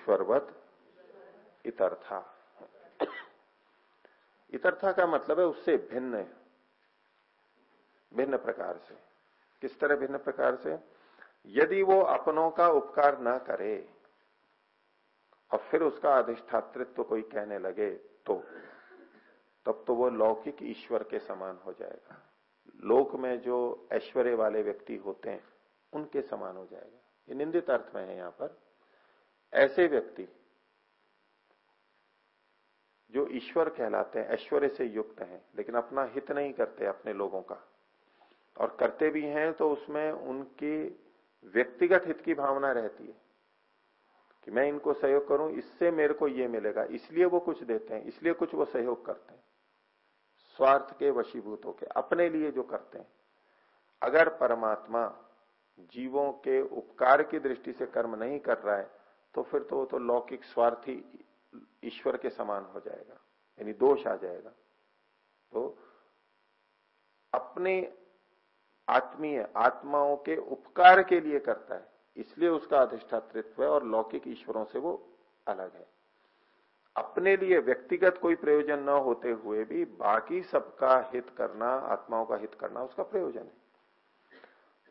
ईश्वरवत इतर्था। इतर्था का मतलब है उससे भिन्न भिन्न प्रकार से। किस तरह भिन्न प्रकार से? यदि वो अपनों का उपकार न करे और फिर उसका अधिष्ठातृत्व तो कोई कहने लगे तो तब तो वो लौकिक ईश्वर के समान हो जाएगा। लोक में जो ऐश्वर्य वाले व्यक्ति होते हैं, उनके समान हो जाएगा। ये निंदित अर्थ में है यहाँ पर। ऐसे व्यक्ति जो ईश्वर कहलाते हैं, ऐश्वर्य से युक्त हैं, लेकिन अपना हित नहीं करते अपने लोगों का। और करते भी हैं तो उसमें उनकी व्यक्तिगत हित की भावना रहती है कि मैं इनको सहयोग करूँ, इससे मेरे को ये मिलेगा। इसलिए वो कुछ देते हैं, इसलिए कुछ वो सहयोग करते हैं। स्वार्थ के वशीभूत होके अपने लिए जो करते हैं। अगर परमात्मा जीवों के उपकार की दृष्टि से कर्म नहीं कर रहा है तो फिर तो वो तो लौकिक स्वार्थी ईश्वर के समान हो जाएगा, यानी दोष आ जाएगा। तो अपने आत्मीय, आत्माओं के उपकार के लिए करता है, इसलिए उसका अधिष्ठातृत्व है और लौकिक ईश्वरों से वो अलग है। अपने लिए व्यक्तिगत कोई प्रयोजन न होते हुए भी बाकी सबका हित करना, आत्माओं का हित करना उसका प्रयोजन है।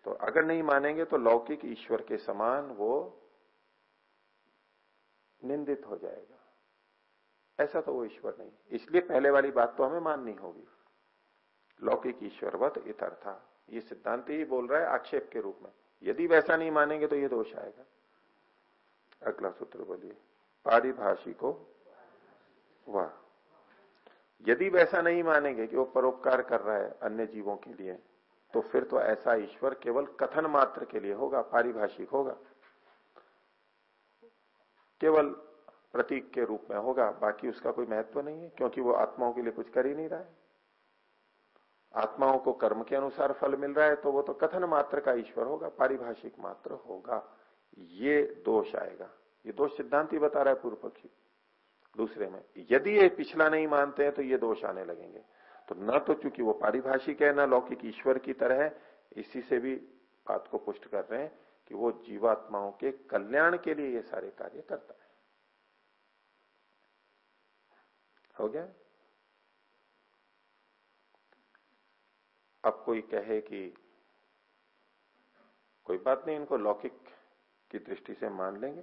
तो अगर नहीं मानेंगे तो लौकिक ईश्वर के समान वो निंदित हो जाएगा। ऐसा तो वो ईश्वर नहीं इसलिए पहले वाली बात तो हमें माननी होगी। लौकिक ईश्वरवत इतर्था ये सिद्धांत ही बोल रहा है आक्षेप के रूप में। यदि वैसा नहीं मानेंगे तो ये दोष आएगा। अगला सूत्र बोलिए। पारिभाषी को वाह। यदि वैसा नहीं मानेंगे कि वो परोपकार कर रहा है अन्य जीवों के लिए तो फिर तो ऐसा ईश्वर केवल कथन मात्र के लिए होगा, पारिभाषिक होगा। केवल प्रतीक के रूप में होगा, बाकी उसका कोई महत्व नहीं है, क्योंकि वो आत्माओं के लिए कुछ कर ही नहीं रहा है। आत्माओं को कर्म के अनुसार फल मिल रहा है तो वो तो कथन मात्र का ईश्वर होगा, पारिभाषिक मात्र होगा। ये दोष आएगा। ये दोष सिद्धांत ही बता रहा है पूर्व पक्षी दूसरे में, यदि ये पिछला नहीं मानते हैं तो ये दोष आने लगेंगे। तो न तो चूँकि वो पारिभाषिक है, न लौकिक ईश्वर की तरह इसी से भी बात को पुष्ट कर रहे हैं। कि वो जीवात्माओं के कल्याण के लिए ये सारे कार्य करता है। हो गया? अब कोई कहे कि कोई बात नहीं, इनको लौकिक की दृष्टि से मान लेंगे।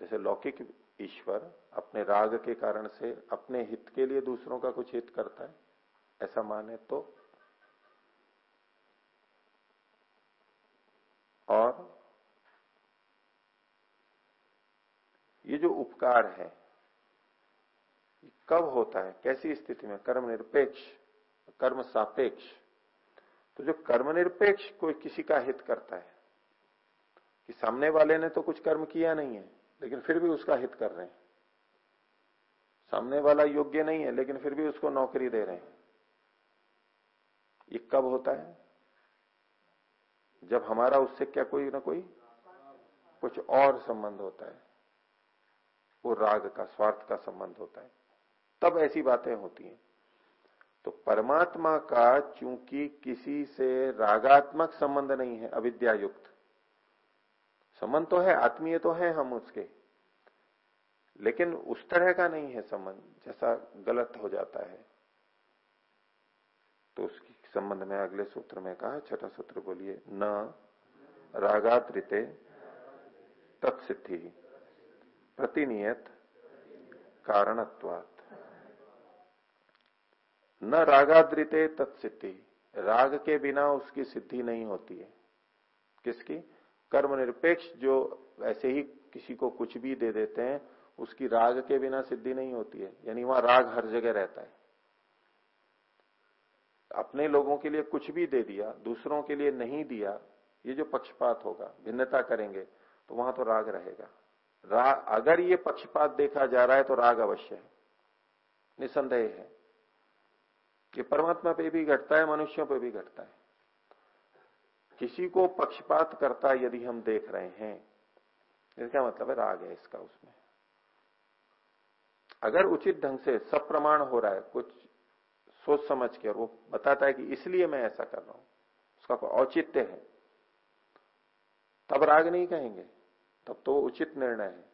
जैसे लौकिक ईश्वर अपने राग के कारण से अपने हित के लिए दूसरों का कुछ हित करता है, ऐसा माने तो और ये जो उपकार है कब होता है, कैसी स्थिति में कर्म निरपेक्ष कर्म सापेक्ष तो जो कर्म निरपेक्ष कोई किसी का हित करता है, कि सामने वाले ने तो कुछ कर्म किया नहीं है, लेकिन फिर भी उसका हित कर रहे हैं। सामने वाला योग्य नहीं है, लेकिन फिर भी उसको नौकरी दे रहे हैं। ये कब होता है? जब हमारा उससे क्या कोई ना कोई कुछ और संबंध होता है? वो राग का, स्वार्थ का संबंध होता है। तब ऐसी बातें होती हैं। तो परमात्मा का चूँकि किसी से रागात्मक संबंध नहीं है अविद्या युक्त संबंध तो है, आत्मीय तो है हम उसके, लेकिन उस तरह का नहीं है संबंध, जैसा गलत हो जाता है तो उसकी संबंध में अगले सूत्र में कहा, छठा सूत्र बोलिए, न रागात्रिते तत्सिद्धि, प्रतिनियत कारणत्वात। न रागाद्रिते तत्सिद्धि, राग के बिना उसकी सिद्धि नहीं होती है। किसकी? कर्म निरपेक्ष जो ऐसे ही किसी को कुछ भी दे देते हैं, उसकी राग के बिना सिद्धि नहीं होती है। यानी वहाँ राग हर जगह रहता है। अपने लोगों के लिए कुछ भी दे दिया, दूसरों के लिए नहीं दिया, ये जो पक्षपात होगा, भिन्नता करेंगे तो वहाँ तो राग रहेगा। राग, अगर ये पक्षपात देखा जा रहा है तो राग अवश्य है। निसंदेह है कि परमात्मा पे भी घटता है, मनुष्यों पे भी घटता है। किसी को पक्षपात करता यदि हम देख रहे हैं, इसका मतलब है? राग है इसका उसमें। अगर उचित ढंग से सब प्रमाण हो रहा है, कुछ सोच समझ के और वो बताता है कि इसलिए मैं ऐसा कर रहा हूँ। उसका कोई औचित्य है। तब राग नहीं कहेंगे। तब तो उचित निर्णय है।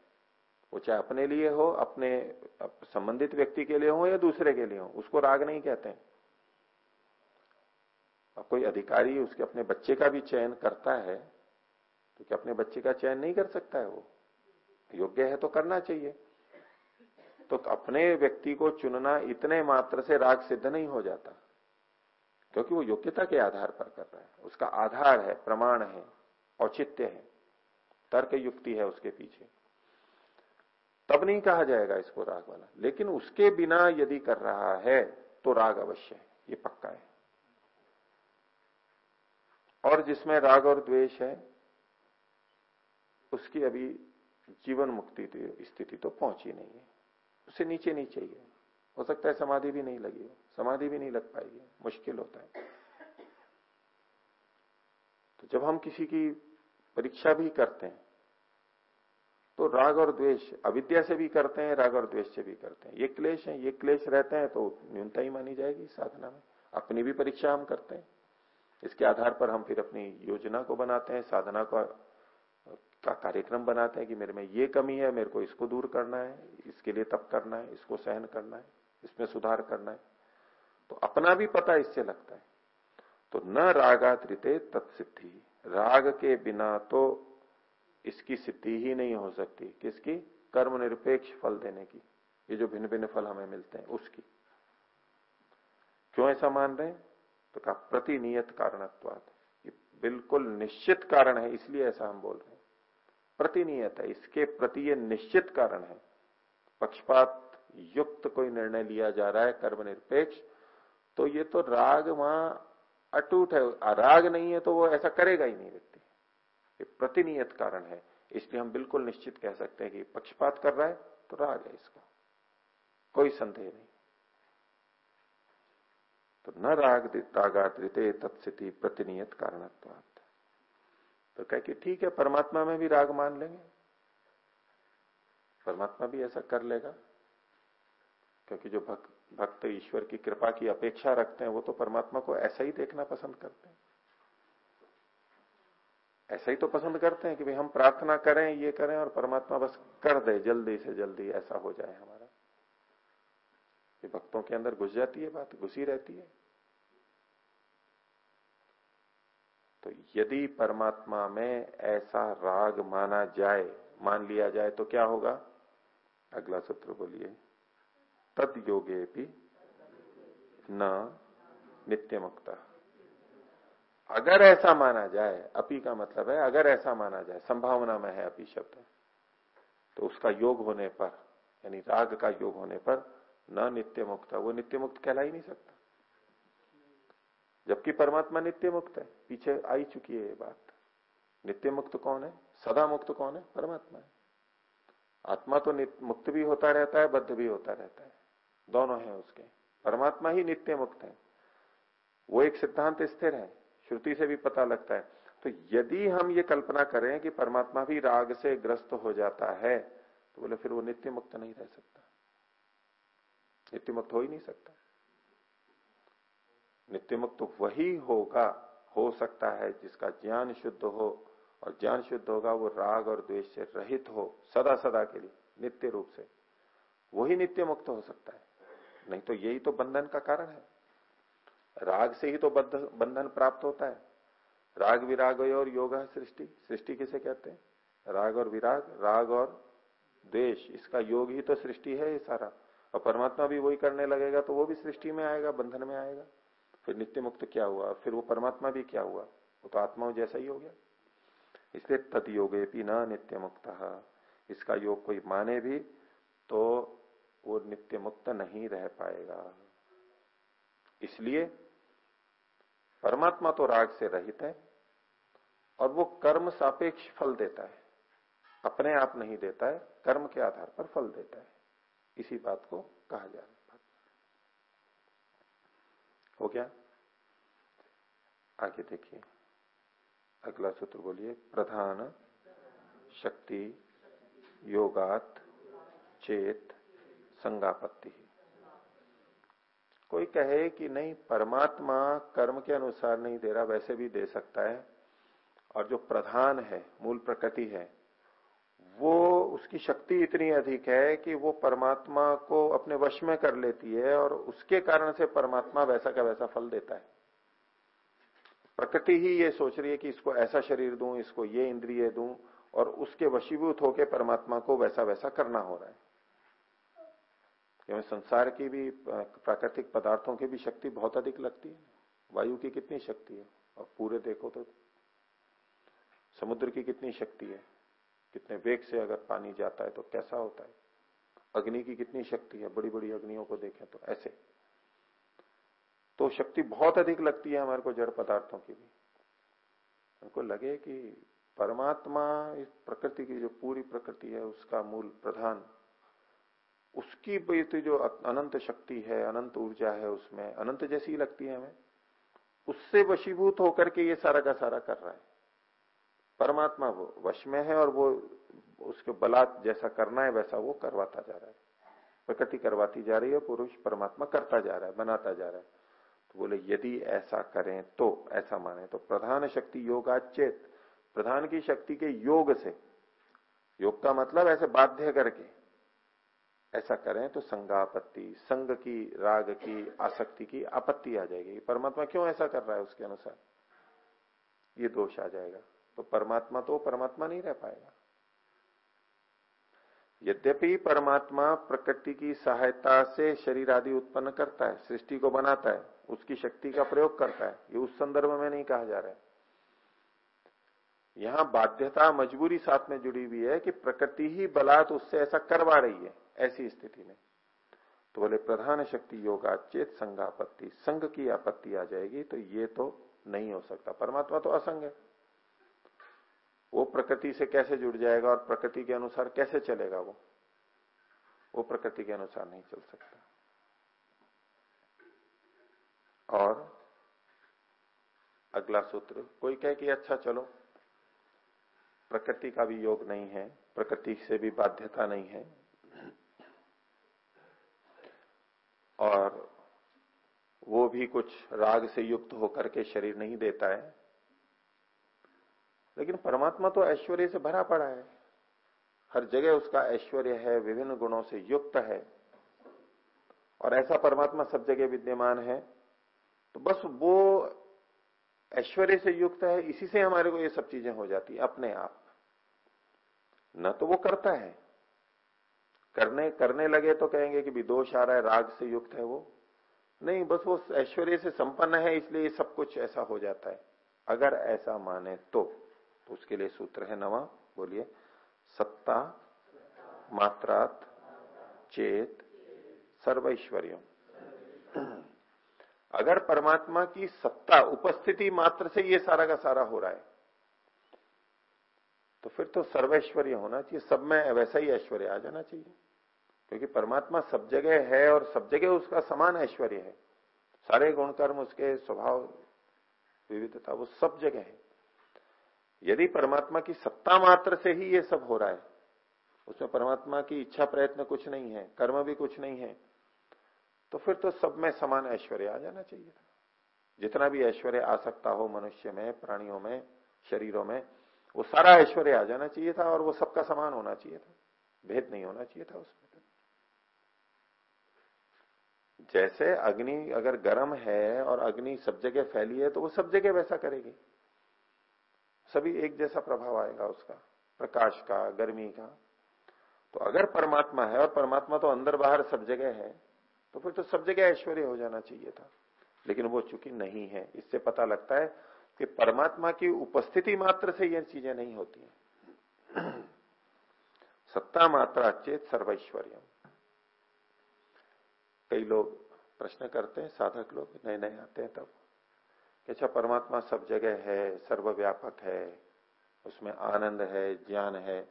वो चाहे अपने लिए हो, अपने संबंधित व्यक्ति के लिए हो या दूसरे के लिए हो, उसको राग नहीं कहते हैं। अब कोई अधिकारी उसके अपने बच्चे का भी चयन करता है तो क्या अपने बच्चे का चयन नहीं कर सकता है वो? योग्य है तो करना चाहिए। तो अपने व्यक्ति को चुनना इतने मात्र से राग सिद्ध नहीं हो जाता, क्योंकि वो योग्यता के आधार पर कर रहा है। उसका आधार है, प्रमाण है, औचित्य है, तर्क युक्ति है उसके पीछे। तब नहीं कहा जाएगा इसको राग वाला। लेकिन उसके बिना यदि कर रहा है तो राग अवश्य है, ये पक्का है। और जिसमें राग और द्वेष है, उसकी अभी जीवन मुक्ति स्थिति तो पहुँची नहीं है। उससे नीचे नहीं चाहिए। हो सकता है समाधि भी नहीं लगी हो। समाधि भी नहीं लग पाएगी। मुश्किल होता है। तो जब हम किसी की परीक्षा भी करते हैं तो राग और द्वेष, अविद्या से भी करते हैं, राग और द्वेष से भी करते हैं। ये क्लेश है, ये क्लेश रहते हैं तो न्यूनता ही मानी जाएगी साधना में। अपनी भी परीक्षा हम करते हैं। इसके आधार पर हम फिर अपनी योजना को बनाते हैं, साधना को का कार्यक्रम बनाते हैं कि मेरे में ये कमी है, मेरे को इसको दूर करना है, इसके लिए तप करना है, इसको सहन करना है, इसमें सुधार करना है। तो अपना भी पता इससे लगता है। तो न रागात्रिते तत्सिद्धि। राग के बिना तो इसकी सिद्धि ही नहीं हो सकती। किसकी? कर्म निरपेक्ष फल देने की। ये जो भिन्न भिन्न फल हमें मिलते हैं, उसकी। क्यों ऐसा मान रहे हैं? तो कहा प्रतिनियत कारणत्वाद बिल्कुल निश्चित कारण है, इसलिए ऐसा हम बोल रहे हैं। प्रतिनियत है, इसके प्रति ये निश्चित कारण है। पक्षपात युक्त कोई निर्णय लिया जा रहा है कर्म निरपेक्ष तो ये तो राग वहाँ अटूट है। राग नहीं है तो वो ऐसा करेगा ही नहीं व्यक्ति। ये प्रतिनियत कारण है, इसलिए हम बिल्कुल निश्चित कह सकते हैं कि पक्षपात कर रहा है तो राग है इसका। कोई संदेह नहीं। तो न राग रागात्रिते तत्स्थिति प्रतिनियत कारणत्वात। तो कह कि ठीक है, परमात्मा में भी राग मान लेंगे। परमात्मा भी ऐसा कर लेगा। क्योंकि जो भक्त भक्त ईश्वर की कृपा की अपेक्षा रखते हैं, वो तो परमात्मा को ऐसा ही देखना पसंद करते हैं। ऐसा ही तो पसंद करते हैं कि भाई हम प्रार्थना करें, ये करें और परमात्मा बस कर दे, जल्दी से जल्दी ऐसा हो जाए हमारा। ये भक्तों के अंदर घुस जाती है बात, घुसी रहती है। तो यदि परमात्मा में ऐसा राग माना जाए, मान लिया जाए तो क्या होगा? अगला सूत्र बोलिए। तद योगे भी न नित्य मुक्ता अगर ऐसा माना जाए, अपी का मतलब है, अगर ऐसा माना जाए, संभावना में है अपी शब्द। तो उसका योग होने पर, यानी राग का योग होने पर न नित्य मुक्त वो नित्य मुक्त कहला ही नहीं सकता। जबकि परमात्मा नित्य मुक्त है, पीछे आई चुकी है ये बात। नित्य मुक्त कौन है? सदा मुक्त कौन है? परमात्मा है। आत्मा तो मुक्त भी होता रहता है, बद्ध भी होता रहता है। दोनों है उसके। परमात्मा ही नित्य मुक्त है। वो एक सिद्धांत स्थिर है। श्रुति से भी पता लगता है। तो यदि हम ये कल्पना करें कि परमात्मा भी राग से ग्रस्त हो जाता है तो बोले, फिर वो नित्य मुक्त नहीं रह सकता। नित्य मुक्त हो ही नहीं सकता। नित्य मुक्त वही होगा, हो सकता है जिसका ज्ञान शुद्ध हो, और ज्ञान शुद्ध होगा वो राग और द्वेष से रहित हो, सदा सदा के लिए, नित्य रूप से। वही नित्य मुक्त हो सकता है। नहीं तो यही तो बंधन का कारण है। राग से ही तो बंधन प्राप्त होता है। राग विराग और योग सृष्टि। सृष्टि किसे कहते हैं? राग और विराग, राग और द्वेष। इसका योग ही तो सृष्टि है ये सारा। और परमात्मा भी वही करने लगेगा तो वो भी सृष्टि में आएगा, बंधन में आएगा। फिर नित्य मुक्त क्या हुआ? फिर वो परमात्मा भी क्या हुआ? वो तो आत्मा जैसा ही हो गया। इसलिए तद योगे भी न नित्य मुक्त। इसका योग कोई माने भी तो वो नित्य मुक्त नहीं रह पाएगा। इसलिए परमात्मा तो राग से रहित है और वो कर्म सापेक्ष फल देता है। अपने आप नहीं देता है, कर्म के आधार पर फल देता है। इसी बात को कहा जा रहा हो गया? आगे देखिए। अगला सूत्र बोलिए, प्रधान शक्ति योगात चेत संगापत्ति। कोई कहे कि नहीं, परमात्मा कर्म के अनुसार नहीं दे रहा, वैसे भी दे सकता है, और जो प्रधान है, मूल प्रकृति है वो उसकी शक्ति इतनी अधिक है कि वो परमात्मा को अपने वश में कर लेती है और उसके कारण से परमात्मा वैसा का वैसा फल देता है। प्रकृति ही ये सोच रही है कि इसको ऐसा शरीर दूँ, इसको ये इंद्रिय दूँ और उसके वशीभूत होके परमात्मा को वैसा वैसा करना हो रहा है। क्योंकि संसार की भी, प्राकृतिक पदार्थों की भी शक्ति बहुत अधिक लगती है। वायु की कितनी शक्ति है? और पूरे देखो तो समुद्र की कितनी शक्ति है? कितने वेग से अगर पानी जाता है तो कैसा होता है? अग्नि की कितनी शक्ति है? बड़ी बड़ी अग्नियों को देखें तो ऐसे। तो शक्ति बहुत अधिक लगती है हमारे को जड़ पदार्थों की भी। उनको लगे कि परमात्मा इस प्रकृति की जो पूरी प्रकृति है, उसका मूल प्रधान, उसकी जो अनंत शक्ति है, अनंत ऊर्जा है उसमें, अनंत जैसी लगती है हमें, उससे वशीभूत होकर के ये सारा का सारा कर रहा है। परमात्मा वो वश में है और वो उसके बलात् जैसा करना है, वैसा वो करवाता जा रहा है। प्रकृति करवाती जा रही है, पुरुष परमात्मा करता जा रहा है, बनाता जा रहा है। तो बोले, यदि ऐसा करें तो ऐसा माने तो प्रधान शक्ति योगाचेत प्रधान की शक्ति के योग से। योग का मतलब ऐसे बाध्य करके। ऐसा करें तो संगापत्ति, संग की, राग की, आसक्ति की आपत्ति आ जाएगी। परमात्मा क्यों ऐसा कर रहा है उसके अनुसार? ये दोष आ जाएगा। तो परमात्मा तो परमात्मा नहीं रह पाएगा। यद्यपि परमात्मा प्रकृति की सहायता से शरीर आदि उत्पन्न करता है, सृष्टि को बनाता है, उसकी शक्ति का प्रयोग करता है, ये उस संदर्भ में नहीं कहा जा रहा है। यहाँ बाध्यता मजबूरी साथ में जुड़ी हुई है कि प्रकृति ही बलात् उससे ऐसा करवा रही है, ऐसी स्थिति में। तो बोले, प्रधान शक्ति योगा चेत संघ आपत्ति संघ की आपत्ति आ जाएगी तो ये तो नहीं हो सकता। परमात्मा तो असंग है। वो प्रकृति से कैसे जुड़ जाएगा और प्रकृति के अनुसार कैसे चलेगा वो? वो प्रकृति के अनुसार नहीं चल सकता। और अगला सूत्र, कोई कहे कि अच्छा चलो, प्रकृति का भी योग नहीं है, प्रकृति से भी बाध्यता नहीं है, और वो भी कुछ राग से युक्त होकर के शरीर नहीं देता है लेकिन परमात्मा तो ऐश्वर्य से भरा पड़ा है। हर जगह उसका ऐश्वर्य है, विभिन्न गुणों से युक्त है। और ऐसा परमात्मा सब जगह विद्यमान है। तो बस वो ऐश्वर्य से युक्त है, इसी से हमारे को ये सब चीज़ें हो जाती है, अपने आप। न तो वो करता है। करने करने लगे तो कहेंगे कि दोष आ रहा है, राग से युक्त है वो। नहीं, बस वो ऐश्वर्य से संपन्न है, इसलिए सब कुछ ऐसा हो जाता है। अगर ऐसा माने तो। उसके लिए सूत्र है नवा, बोलिए। सत्ता, मात्रात, चेत सर्वैश्वर्य अगर परमात्मा की सत्ता, उपस्थिति मात्र से ये सारा का सारा हो रहा है तो फिर तो सर्वैश्वर्य होना चाहिए। सब में वैसा ही ऐश्वर्य आ जाना चाहिए। क्योंकि परमात्मा सब जगह है और सब जगह उसका समान ऐश्वर्य है। सारे गुण कर्म उसके स्वभाव, विविधता, वो सब जगह है। यदि परमात्मा की सत्ता मात्र से ही ये सब हो रहा है, उसमें परमात्मा की इच्छा प्रयत्न कुछ नहीं है, कर्म भी कुछ नहीं है तो फिर तो सब में समान ऐश्वर्य आ जाना चाहिए। था जितना भी ऐश्वर्य आ सकता हो मनुष्य में, प्राणियों में, शरीरों में, वो सारा ऐश्वर्य आ जाना चाहिए था और वो सबका समान होना चाहिए था। भेद नहीं होना चाहिए था उसमें। जैसे अग्नि अगर गर्म है और अग्नि सब जगह फैली है तो वो सब जगह वैसा करेगी। सभी एक जैसा प्रभाव आएगा उसका, प्रकाश का, गर्मी का। तो अगर परमात्मा है और परमात्मा तो अंदर बाहर सब जगह है तो फिर तो सब जगह ऐश्वर्य हो जाना चाहिए था। लेकिन वो चूँकि नहीं है, इससे पता लगता है कि परमात्मा की उपस्थिति मात्र से ये चीज़ें नहीं होती हैं। सत्ता मात्रा चेत सर्वैश्वर्य कई लोग प्रश्न करते हैं, साधक लोग नए नए आते हैं तब। अच्छा परमात्मा सब जगह है, सर्वव्यापक है, उसमें आनंद है, ज्ञान है।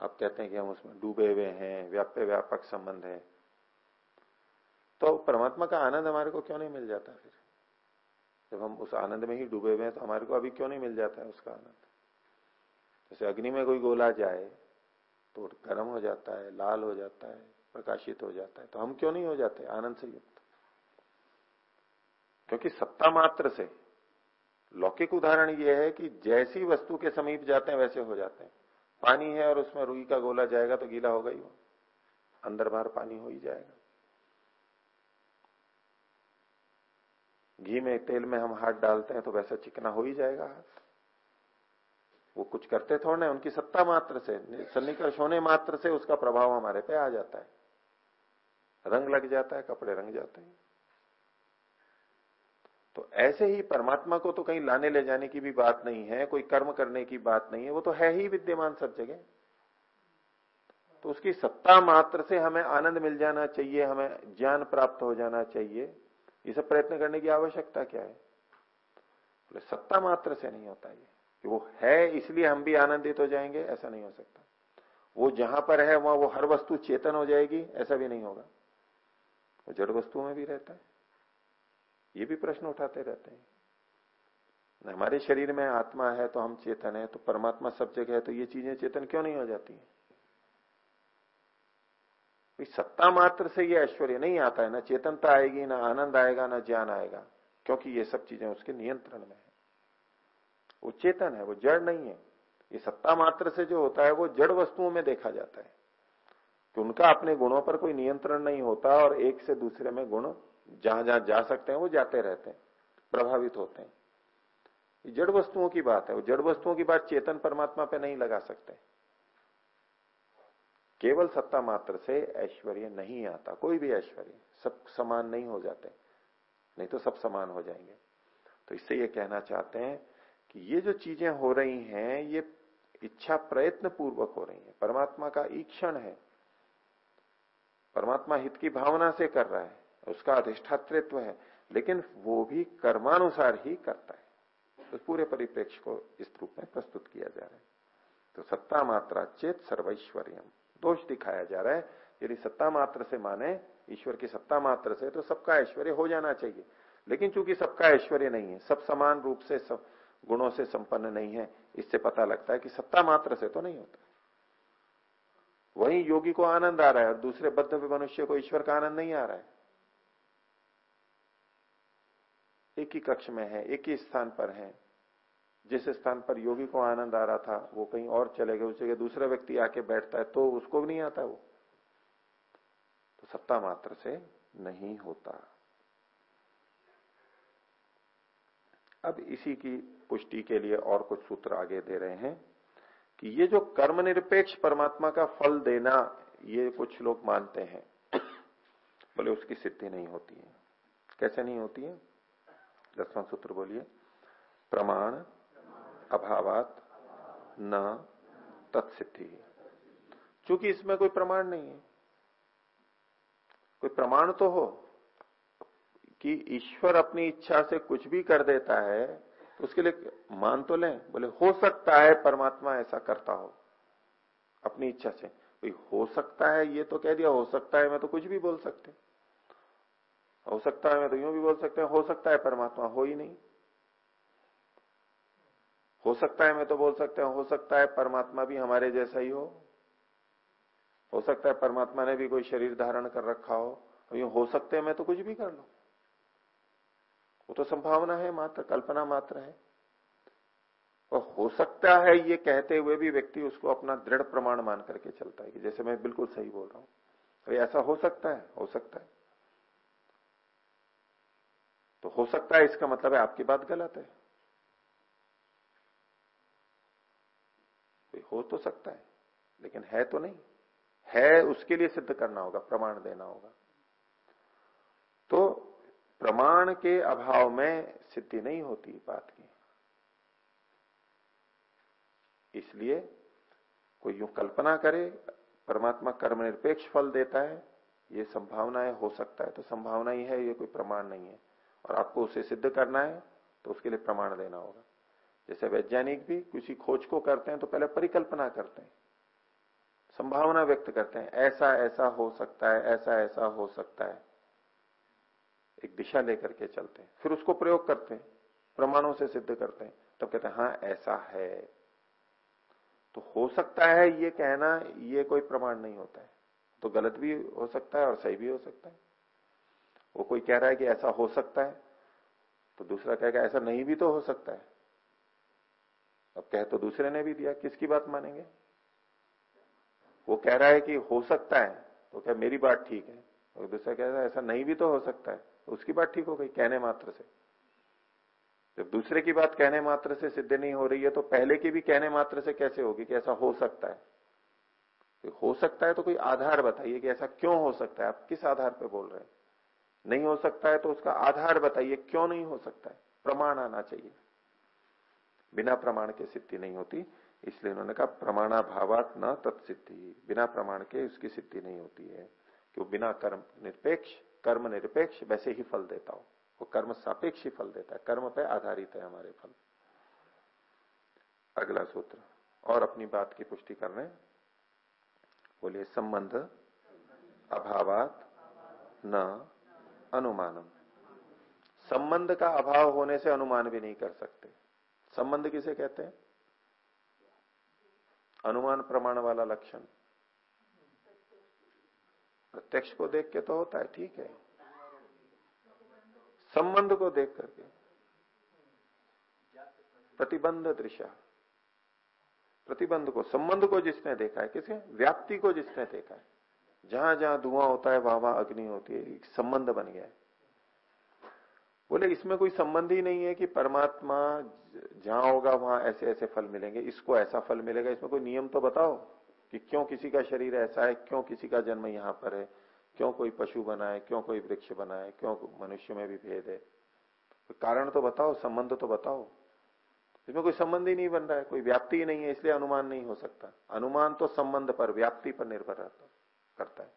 आप कहते हैं कि हम उसमें डूबे हुए हैं, व्याप्य व्यापक संबंध है। तो परमात्मा का आनंद हमारे को क्यों नहीं मिल जाता फिर? जब हम उस आनंद में ही डूबे हुए हैं तो हमारे को अभी क्यों नहीं मिल जाता है उसका आनंद? जैसे अग्नि में कोई गोला जाए तो गर्म हो जाता है, लाल हो जाता है, प्रकाशित हो जाता है। तो हम क्यों नहीं हो जाते? आनंद से युक्त। क्योंकि सत्ता मात्र से। लौकिक उदाहरण ये है कि जैसी वस्तु के समीप जाते हैं, वैसे हो जाते हैं। पानी है और उसमें रुई का गोला जाएगा तो गीला होगा ही वो। अंदर बाहर पानी हो ही जाएगा। घी में तेल में हम हाथ डालते हैं तो वैसा चिकना हो ही जाएगा हाथ। वो कुछ करते थोड़े उनकी सत्ता मात्र से, सन्निकर्ष होने मात्र से उसका प्रभाव हमारे पे आ जाता है। रंग लग जाता है, कपड़े रंग जाते हैं। तो ऐसे ही परमात्मा को तो कहीं लाने ले जाने की भी बात नहीं है, कोई कर्म करने की बात नहीं है, वो तो है ही विद्यमान सब जगह। तो उसकी सत्ता मात्र से हमें आनंद मिल जाना चाहिए, हमें ज्ञान प्राप्त हो जाना चाहिए। ये सब प्रयत्न करने की आवश्यकता क्या है? बोले, सत्ता मात्र से नहीं होता ये। कि वो है इसलिए हम भी आनंदित हो जाएँगे, ऐसा नहीं हो सकता। वो जहाँ पर है, वहाँ वो हर वस्तु चेतन हो जाएगी, ऐसा भी नहीं होगा। वो जड़ वस्तुओं में भी रहता है। ये भी प्रश्न उठाते रहते हैं। हमारे शरीर में आत्मा है तो हम चेतन है तो परमात्मा सब जगह है तो ये चीज़ें चेतन क्यों नहीं हो जाती है? सत्ता मात्र से ये ऐश्वर्य नहीं आता है, ना चेतनता आएगी, ना आनंद आएगा, ना ज्ञान आएगा, क्योंकि ये सब चीज़ें उसके नियंत्रण में है। वो चेतन है, वो जड़ नहीं है। ये सत्ता मात्र से जो होता है, वो जड़ वस्तुओं में देखा जाता है। कि उनका अपने गुणों पर कोई नियंत्रण नहीं होता और एक से दूसरे में गुण जहाँ जहाँ जा सकते हैं, वो जाते रहते हैं, प्रभावित होते हैं। ये जड़ वस्तुओं की बात है, वो जड़ वस्तुओं की बात चेतन परमात्मा पे नहीं लगा सकते। केवल सत्ता मात्र से ऐश्वर्य नहीं आता, कोई भी ऐश्वर्य, सब समान नहीं हो जाते, नहीं तो सब समान हो जाएँगे। तो इससे ये कहना चाहते हैं कि ये जो चीज़ें हो रही हैं, ये इच्छा प्रयत्न पूर्वक हो रही है। परमात्मा का ईक्षण है। परमात्मा हित की भावना से कर रहा है। उसका अधिष्ठात्व है, लेकिन वो भी कर्मानुसार ही करता है। तो पूरे परिप्रेक्ष्य को इस रूप में प्रस्तुत किया जा रहा है। तो सत्ता मात्रा चेत सर्वैश्वर्यम, दोष दिखाया जा रहा है। यदि सत्ता मात्र से माने, ईश्वर की सत्ता मात्र से तो सबका ऐश्वर्य हो जाना चाहिए। लेकिन चूँकि सबका ऐश्वर्य नहीं है, सब समान रूप से, सब गुणों से संपन्न नहीं है, इससे पता लगता है कि सत्ता मात्र से तो नहीं होता। वहीं योगी को आनंद आ रहा है और दूसरे बद्ध मनुष्य को ईश्वर का आनंद नहीं आ रहा है। एक ही कक्ष में है, एक ही स्थान पर है। जिस स्थान पर योगी को आनंद आ रहा था, वो कहीं और चले गए। उस दूसरा व्यक्ति आके बैठता है तो उसको भी नहीं आता वो। तो सत्ता मात्र से नहीं होता। अब इसी की पुष्टि के लिए और कुछ सूत्र आगे दे रहे हैं कि ये जो कर्म निरपेक्ष परमात्मा का फल देना, ये कुछ लोग मानते हैं। बोले उसकी सिद्धि नहीं होती है। कैसे नहीं होती है? दसवां सूत्र बोलिए। प्रमाण, अभावात, न, तत्सिद्धि। चूँकि इसमें कोई प्रमाण नहीं है। कोई प्रमाण तो हो कि ईश्वर अपनी इच्छा से कुछ भी कर देता है तो उसके लिए मान तो लें। बोले, हो सकता है परमात्मा ऐसा करता हो, अपनी इच्छा से। भाई, हो सकता है, ये तो कह दिया, हो सकता है, मैं तो कुछ भी बोल सकते। हो सकता है, मैं तो यूँ भी बोल सकते हैं, हो सकता है परमात्मा हो ही नहीं। हो सकता है, मैं तो बोल सकते हैं, हो सकता है परमात्मा भी हमारे जैसा ही हो। हो सकता है परमात्मा ने भी कोई शरीर धारण कर रखा हो यूँ हो सकते हैं, मैं तो कुछ भी कर लो। वो तो संभावना है मात्र, कल्पना मात्र है। और हो सकता है ये कहते हुए भी व्यक्ति उसको अपना दृढ़ प्रमाण मान करके चलता है, कि जैसे मैं बिल्कुल सही बोल रहा हूँ। अरे ऐसा हो सकता है, हो सकता है। तो हो सकता है इसका मतलब है आपकी बात गलत है। हो तो सकता है, लेकिन है तो नहीं। है उसके लिए सिद्ध करना होगा, प्रमाण देना होगा। तो प्रमाण के अभाव में सिद्धि नहीं होती बात की। इसलिए कोई यूँ कल्पना करे, परमात्मा कर्म निरपेक्ष फल देता है, ये संभावनाएँ हो सकता है तो संभावना ही है, ये कोई प्रमाण नहीं है। और आपको उसे सिद्ध करना है तो उसके लिए प्रमाण देना होगा। जैसे वैज्ञानिक भी किसी खोज को करते हैं तो पहले परिकल्पना करते हैं। संभावना व्यक्त करते हैं, ऐसा ऐसा हो सकता है, ऐसा ऐसा हो सकता है। एक दिशा लेकर के चलते हैं, फिर उसको प्रयोग करते हैं, प्रमाणों से सिद्ध करते हैं। तब कहते हैं हाँ ऐसा है। तो हो सकता है ये कहना, ये कोई प्रमाण नहीं होता है। तो गलत भी हो सकता है और सही भी हो सकता है। वो कोई कह रहा है कि ऐसा हो सकता है तो दूसरा कहेगा, ऐसा नहीं भी तो हो सकता है। अब कह तो दूसरे ने भी दिया, किसकी बात मानेंगे? वो कह रहा है कि हो सकता है तो क्या मेरी बात ठीक है। और दूसरा कह रहा है, ऐसा नहीं भी तो हो सकता है। तो उसकी बात ठीक हो गई, कहने मात्र से। जब दूसरे की बात कहने मात्र से सिद्ध नहीं हो रही है तो पहले की भी कहने मात्र से कैसे होगी कि ऐसा हो सकता है? तो हो सकता है तो कोई आधार बताइए कि ऐसा क्यों हो सकता है? आप किस आधार पर बोल रहे हैं? नहीं हो सकता है तो उसका आधार बताइए, क्यों नहीं हो सकता है? प्रमाण आना चाहिए। बिना प्रमाण के सिद्धि नहीं होती, इसलिए उन्होंने कहा प्रमाणा भावात न तत्सिद्धि। बिना प्रमाण के उसकी सिद्धि नहीं होती है, कि वो बिना कर्म निरपेक्ष कर्म निरपेक्ष वैसे ही फल देता हो। वो कर्म सापेक्ष ही फल देता है। कर्म पे आधारित है हमारे फल। अगला सूत्र, और अपनी बात की पुष्टि कर रहे बोलिए, संबंध अभावात न अनुमानम संबंध का अभाव होने से अनुमान भी नहीं कर सकते। संबंध किसे कहते हैं? अनुमान प्रमाण वाला लक्षण। प्रत्यक्ष को देख के तो होता है, ठीक है। संबंध को देख करके। प्रतिबंध दृश्य। प्रतिबंध को, संबंध को जिसने देखा है, किसे? व्याप्ति को जिसने देखा है। जहाँ जहाँ धुआँ होता है, वहाँ वहाँ अग्नि होती है संबंध बन गया है। बोले, इसमें कोई संबंध ही नहीं है कि परमात्मा जहाँ होगा, वहाँ ऐसे ऐसे फल मिलेंगे। इसको ऐसा फल मिलेगा, इसमें कोई नियम तो बताओ कि क्यों किसी का शरीर ऐसा है, क्यों किसी का जन्म यहाँ पर है, क्यों कोई पशु बना है, क्यों कोई वृक्ष बना है, क्यों मनुष्य में भी भेद है। कारण तो बताओ, संबंध तो बताओ। इसमें कोई संबंध ही नहीं बन रहा है, कोई व्याप्ति ही नहीं है, इसलिए अनुमान नहीं हो सकता। अनुमान तो संबंध पर, व्याप्ति पर निर्भर रहता करता है।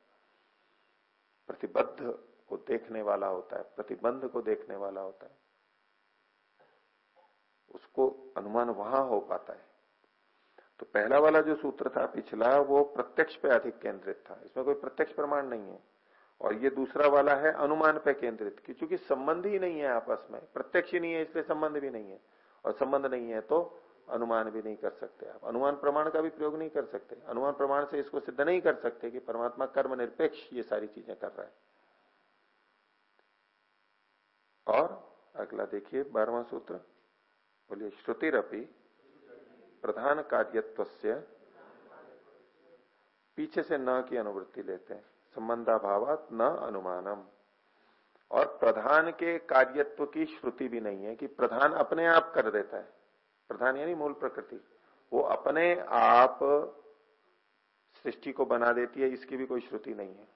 प्रतिबद्ध को देखने वाला होता है, प्रतिबंध को देखने वाला होता है। उसको अनुमान वहाँ हो पाता है। तो पहला वाला जो सूत्र था, पिछला, वो प्रत्यक्ष पे अधिक केंद्रित था। इसमें कोई प्रत्यक्ष प्रमाण नहीं है। और ये दूसरा वाला है, अनुमान पे केंद्रित, की चूँकि संबंध ही नहीं है आपस में, प्रत्यक्ष ही नहीं है, इसलिए संबंध भी नहीं है। और संबंध नहीं है तो अनुमान भी नहीं कर सकते आप। अनुमान प्रमाण का भी प्रयोग नहीं कर सकते। अनुमान प्रमाण से इसको सिद्ध नहीं कर सकते कि परमात्मा कर्म निरपेक्ष ये सारी चीज़ें कर रहा है। और अगला देखिए, बारहवां सूत्र। बोलिए, श्रुतिरपि प्रधान कार्यत्व पीछे से न की अनुवृत्ति लेते हैं। संबंधाभावात न अनुमानम। और प्रधान के कार्यत्व की श्रुति भी नहीं है कि प्रधान अपने आप कर देता है। प्रधान यानी मूल प्रकृति। वो अपने आप सृष्टि को बना देती है, इसकी भी कोई श्रुति नहीं है।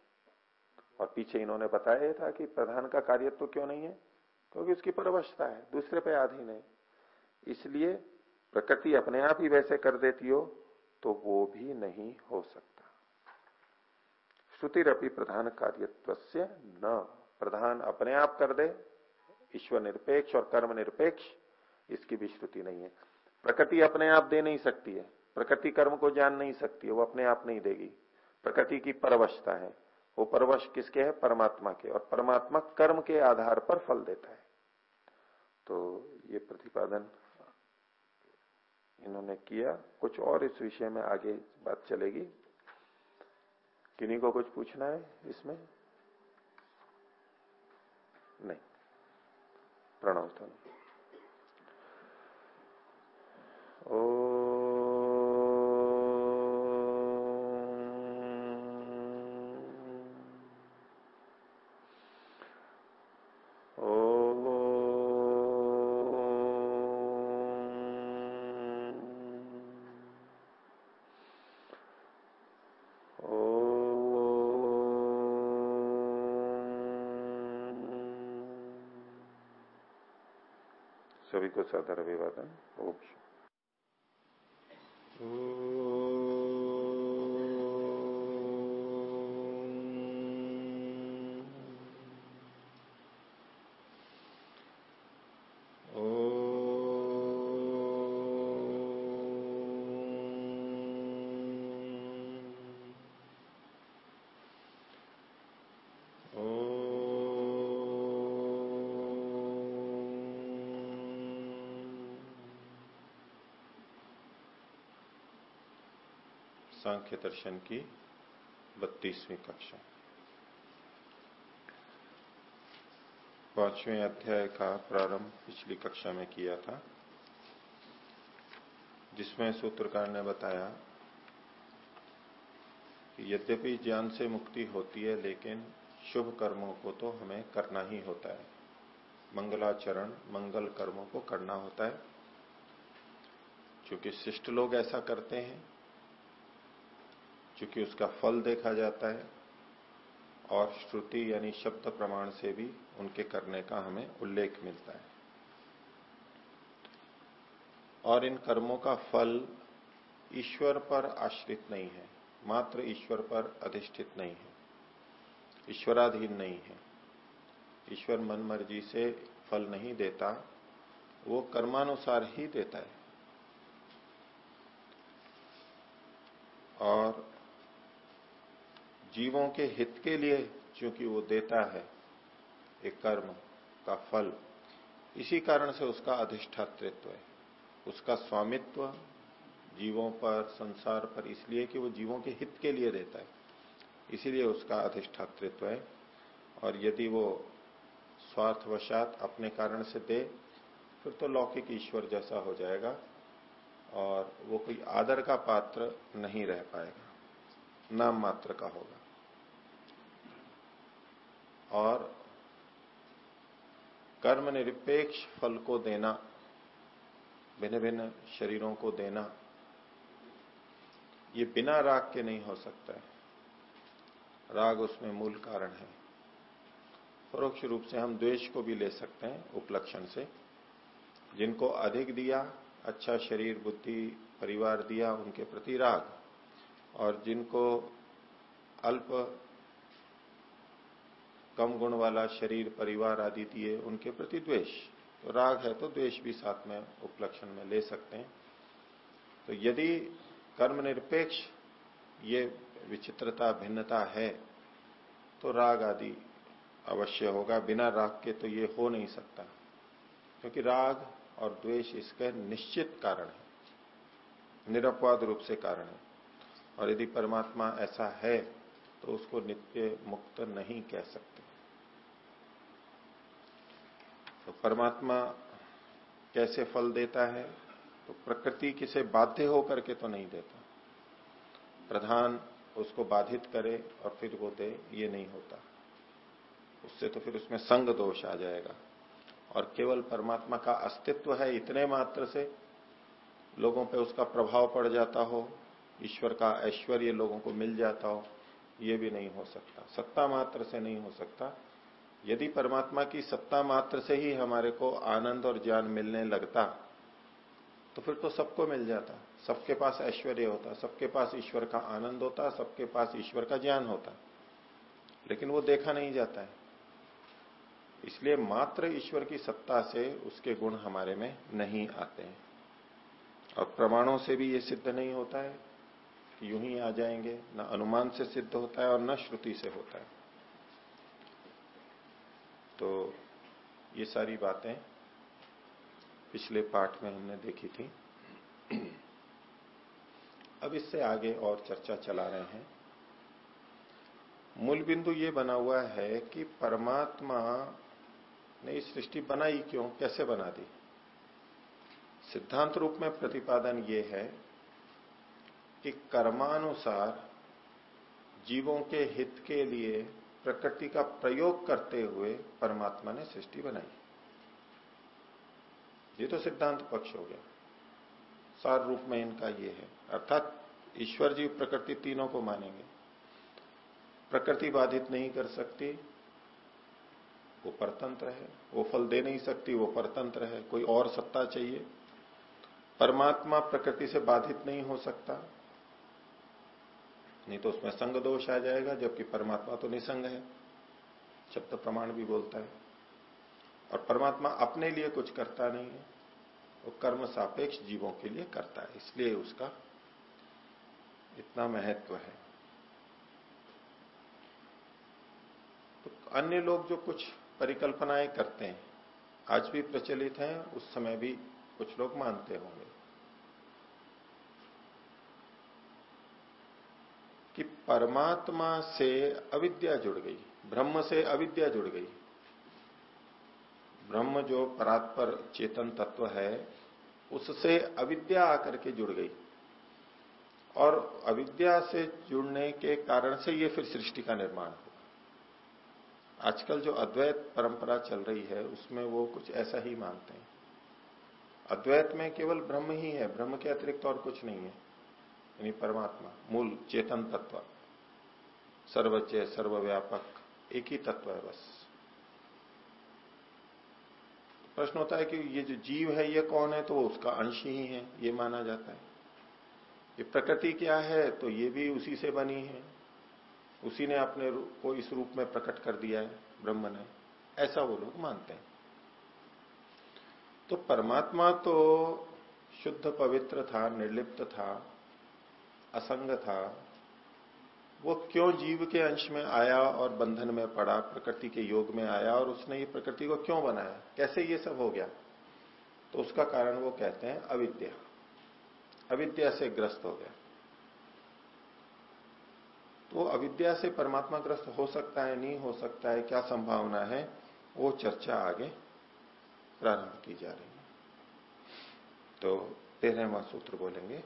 और पीछे इन्होंने बताया था कि प्रधान का कार्यत्व क्यों नहीं है? क्योंकि उसकी परवशता है, दूसरे पे अधीन है। इसलिए प्रकृति अपने आप ही वैसे कर देती हो तो वो भी नहीं हो सकता। श्रुतिरपि प्रधान कार्यत्व न। प्रधान अपने आप कर दे, ईश्वर निरपेक्ष और कर्म निरपेक्ष। इसकी भी श्रुति नहीं है। प्रकृति अपने आप दे नहीं सकती है। प्रकृति कर्म को जान नहीं सकती है, वो अपने आप नहीं देगी। प्रकृति की परवशता है। वो परवश किसके है? परमात्मा के। और परमात्मा कर्म के आधार पर फल देता है। तो ये प्रतिपादन इन्होंने किया। कुछ और इस विषय में आगे बात चलेगी। किन्हीं को कुछ पूछना है इसमें? नहीं। प्रणव सभी को सादर अभिवादन ओम। सांख्य दर्शन की बत्तीसवीं कक्षा। पाँचवें अध्याय का प्रारंभ पिछली कक्षा में किया था, जिसमें सूत्रकार ने बताया कि यद्यपि ज्ञान से मुक्ति होती है, लेकिन शुभ कर्मों को तो हमें करना ही होता है। मंगलाचरण, मंगल कर्मों को करना होता है। क्योंकि शिष्ट लोग ऐसा करते हैं क्योंकि उसका फल देखा जाता है और श्रुति यानी शब्द प्रमाण से भी उनके करने का हमें उल्लेख मिलता है। और इन कर्मों का फल ईश्वर पर आश्रित नहीं है, मात्र ईश्वर पर अधिष्ठित नहीं है, ईश्वराधीन नहीं है। ईश्वर मन मर्ज़ी से फल नहीं देता, वो कर्मानुसार ही देता है। और जीवों के हित के लिए क्योंकि वो देता है एक कर्म का फल। इसी कारण से उसका अधिष्ठातृत्व है। उसका स्वामित्व जीवों पर, संसार पर, इसलिए कि वो जीवों के हित के लिए देता है। इसीलिए उसका अधिष्ठातृत्व है। और यदि वो स्वार्थवशात अपने कारण से दे, फिर तो लौकिक ईश्वर जैसा हो जाएगा और वो कोई आदर का पात्र नहीं रह पाएगा। नाम मात्र का होगा। और कर्म निरपेक्ष फल को देना भिन्न भिन्न शरीरों को देना, ये बिना राग के नहीं हो सकता है। राग उसमें मूल कारण है। परोक्ष रूप से हम द्वेष को भी ले सकते हैं उपलक्षण से। जिनको अधिक दिया अच्छा शरीर, बुद्धि, परिवार दिया, उनके प्रति राग। और जिनको अल्प कम गुण वाला शरीर, परिवार आदि दिए उनके प्रति द्वेष। तो राग है तो द्वेष भी साथ में उपलक्षण में ले सकते हैं। तो यदि कर्म निरपेक्ष ये विचित्रता, भिन्नता है तो राग आदि अवश्य होगा। बिना राग के तो ये हो नहीं सकता। क्योंकि राग और द्वेष इसके निश्चित कारण है। निरपवाद रूप से कारण है। और यदि परमात्मा ऐसा है तो उसको नित्य मुक्त नहीं कह सकते। तो परमात्मा कैसे फल देता है? तो प्रकृति किसे बाध्य होकर के तो नहीं देता। प्रधान उसको बाधित करे और फिर वो दे, ये नहीं होता। उससे तो फिर उसमें संग दोष आ जाएगा। और केवल परमात्मा का अस्तित्व है इतने मात्र से लोगों पे उसका प्रभाव पड़ जाता हो, ईश्वर का ऐश्वर्य लोगों को मिल जाता हो, ये भी नहीं हो सकता। सत्ता मात्र से नहीं हो सकता। यदि परमात्मा की सत्ता मात्र से ही हमारे को आनंद और ज्ञान मिलने लगता तो फिर तो सबको मिल जाता। सबके पास ऐश्वर्य होता, सबके पास ईश्वर का आनंद होता, सबके पास ईश्वर का ज्ञान होता। लेकिन वो देखा नहीं जाता है। इसलिए मात्र ईश्वर की सत्ता से उसके गुण हमारे में नहीं आते हैं। और प्रमाणों से भी ये सिद्ध नहीं होता है कि यूँ ही आ जाएँगे, न अनुमान से सिद्ध होता है और न श्रुति से होता है। तो ये सारी बातें पिछले पाठ में हमने देखी थी। अब इससे आगे और चर्चा चला रहे हैं। मूल बिंदु ये बना हुआ है कि परमात्मा ने सृष्टि बनाई क्यों, कैसे बना दी? सिद्धांत रूप में प्रतिपादन ये है कि कर्मानुसार जीवों के हित के लिए प्रकृति का प्रयोग करते हुए परमात्मा ने सृष्टि बनाई। ये तो सिद्धांत पक्ष हो गया। सार रूप में इनका ये है। अर्थात ईश्वर जी प्रकृति तीनों को मानेंगे। प्रकृति बाधित नहीं कर सकती, वो परतंत्र है। वो फल दे नहीं सकती, वो परतंत्र है। कोई और सत्ता चाहिए। परमात्मा प्रकृति से बाधित नहीं हो सकता। नहीं तो उसमें संग दोष आ जाएगा, जबकि परमात्मा तो निसंग है। शब्द प्रमाण भी बोलता है। और परमात्मा अपने लिए कुछ करता नहीं है, वो कर्म सापेक्ष जीवों के लिए करता है, इसलिए उसका इतना महत्व है। तो अन्य लोग जो कुछ परिकल्पनाएँ करते हैं, आज भी प्रचलित हैं, उस समय भी कुछ लोग मानते होंगे कि परमात्मा से अविद्या जुड़ गई, ब्रह्म से अविद्या जुड़ गई। ब्रह्म जो परात्पर चेतन तत्व है, उससे अविद्या आकर के जुड़ गई। और अविद्या से जुड़ने के कारण से ये फिर सृष्टि का निर्माण हुआ। आजकल जो अद्वैत परंपरा चल रही है, उसमें वो कुछ ऐसा ही मानते हैं। अद्वैत में केवल ब्रह्म ही है, ब्रह्म के अतिरिक्त और कुछ नहीं है। यानी परमात्मा, मूल चेतन तत्व। सर्वज्ञ, सर्वव्यापक, एक ही तत्व है बस। प्रश्न होता है कि ये जो जीव है, ये कौन है? तो उसका अंश ही है, ये माना जाता है। ये प्रकृति क्या है? तो ये भी उसी से बनी है। उसी ने अपने को इस रूप में प्रकट कर दिया है ब्रह्म ने ऐसा वो लोग मानते हैं। तो परमात्मा तो शुद्ध, पवित्र था, निर्लिप्त था, असंग था वो क्यों जीव के अंश में आया और बंधन में पड़ा, प्रकृति के योग में आया और उसने ये प्रकृति को क्यों बनाया? कैसे ये सब हो गया? तो उसका कारण वो कहते हैं अविद्या। अविद्या से ग्रस्त हो गया। तो अविद्या से परमात्मा ग्रस्त हो सकता है, नहीं हो सकता है, क्या संभावना है? वो चर्चा आगे प्रारंभ की जा रही है। तो तेरहवा सूत्र बोलेंगे,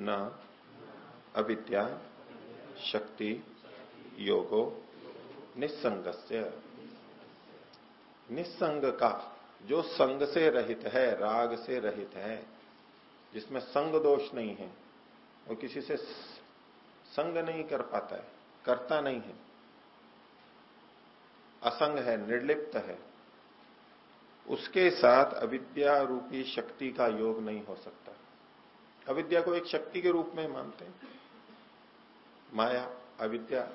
न अविद्या शक्ति योगो निसंग निसंग का, जो संग से रहित है, राग से रहित है, जिसमें संग दोष नहीं है, वो किसी से, संग नहीं कर पाता है, करता नहीं है। असंग है, निर्लिप्त है, उसके साथ अविद्या रूपी शक्ति का योग नहीं हो सकता। अविद्या को एक शक्ति के रूप में मानते हैं। माया, अविद्या,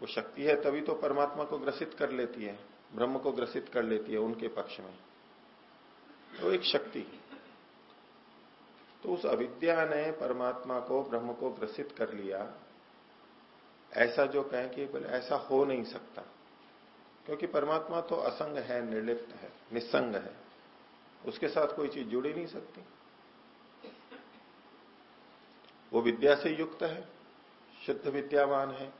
वो शक्ति है, तभी तो परमात्मा को ग्रसित कर लेती है, ब्रह्म को ग्रसित कर लेती है उनके पक्ष में। तो एक शक्ति। तो उस अविद्या ने परमात्मा को, ब्रह्म को ग्रसित कर लिया। ऐसा जो कहें कि बोले, ऐसा हो नहीं सकता। क्योंकि परमात्मा तो असंग है, निर्लिप्त है, निस्संग है। उसके साथ कोई चीज़ जुड़ी नहीं सकती। वो विद्या से युक्त है। शुद्ध विद्यावान है।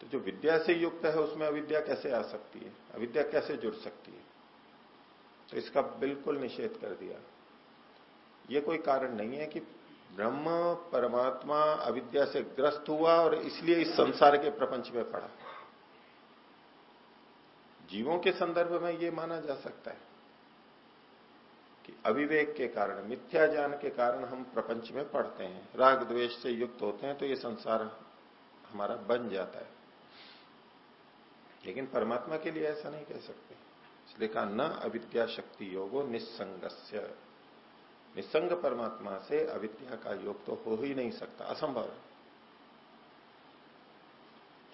तो जो विद्या से युक्त है, उसमें अविद्या कैसे आ सकती है? अविद्या कैसे जुड़ सकती है? तो इसका बिल्कुल निषेध कर दिया। ये कोई कारण नहीं है कि ब्रह्म परमात्मा अविद्या से ग्रस्त हुआ और इसलिए इस संसार के प्रपंच में पड़ा। जीवों के संदर्भ में ये माना जा सकता है। कि अविवेक के कारण, मिथ्या ज्ञान के कारण हम प्रपंच में पढ़ते हैं। राग द्वेष से युक्त होते हैं तो ये संसार हमारा बन जाता है। लेकिन परमात्मा के लिए ऐसा नहीं कह सकते। इसलिए कहा, न अविद्या शक्ति योगो निस्संगस्य। निस्संग परमात्मा से अविद्या का योग तो हो ही नहीं सकता, असंभव है।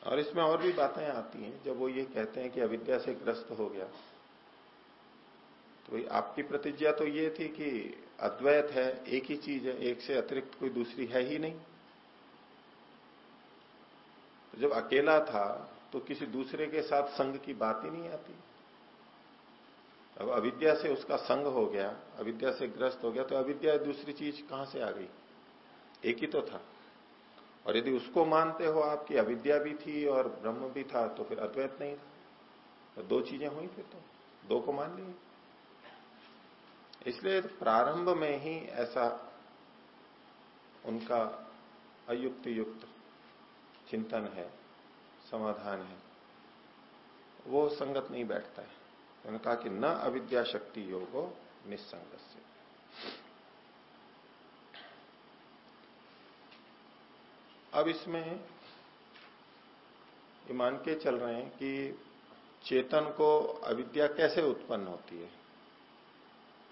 और इसमें और भी बातें आती हैं, जब वो ये कहते हैं कि अविद्या से ग्रस्त हो गया। तो आपकी प्रतिज्ञा तो ये थी कि अद्वैत है, एक ही चीज़ है, एक से अतिरिक्त कोई दूसरी है ही नहीं। तो जब अकेला था तो किसी दूसरे के साथ संग की बात ही नहीं आती। अब अविद्या से उसका संग हो गया, अविद्या से ग्रस्त हो गया तो अविद्या दूसरी चीज़ कहाँ से आ गई? एक ही तो था। और यदि उसको मानते हो आप कि अविद्या भी थी और ब्रह्म भी था तो फिर अद्वैत नहीं था। तो दो चीज़ें हुई फिर तो। दो को मान ली इसलिए प्रारंभ में ही ऐसा उनका अयुक्त युक्त चिंतन है, समाधान है। वो संगत नहीं बैठता है। उन्होंने कहा कि न अविद्या शक्ति योगो निस्संग से अब इसमें मान के चल रहे हैं कि चेतन को अविद्या कैसे उत्पन्न होती है?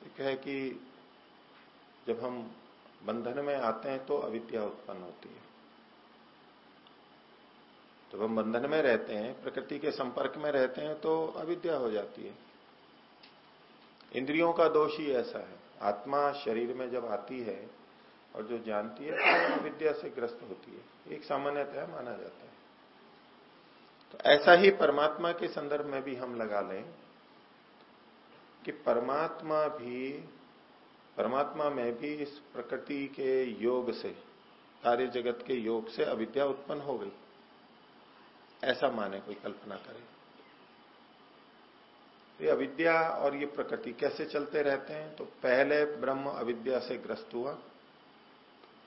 एक है कि जब हम बंधन में आते हैं तो अविद्या उत्पन्न होती है। जब हम बंधन में रहते हैं, प्रकृति के संपर्क में रहते हैं तो अविद्या हो जाती है। इंद्रियों का दोष ही ऐसा है। आत्मा शरीर में जब आती है और जो जानती है तो अविद्या से ग्रस्त होती है। एक सामान्यतः माना जाता है। तो ऐसा ही परमात्मा के संदर्भ में भी हम लगा लें कि परमात्मा भी, परमात्मा में भी इस प्रकृति के योग से, कार्य जगत के योग से अविद्या उत्पन्न हो गई। ऐसा माने कोई कल्पना करे। ये अविद्या और ये प्रकृति कैसे चलते रहते हैं? तो पहले ब्रह्म अविद्या से ग्रस्त हुआ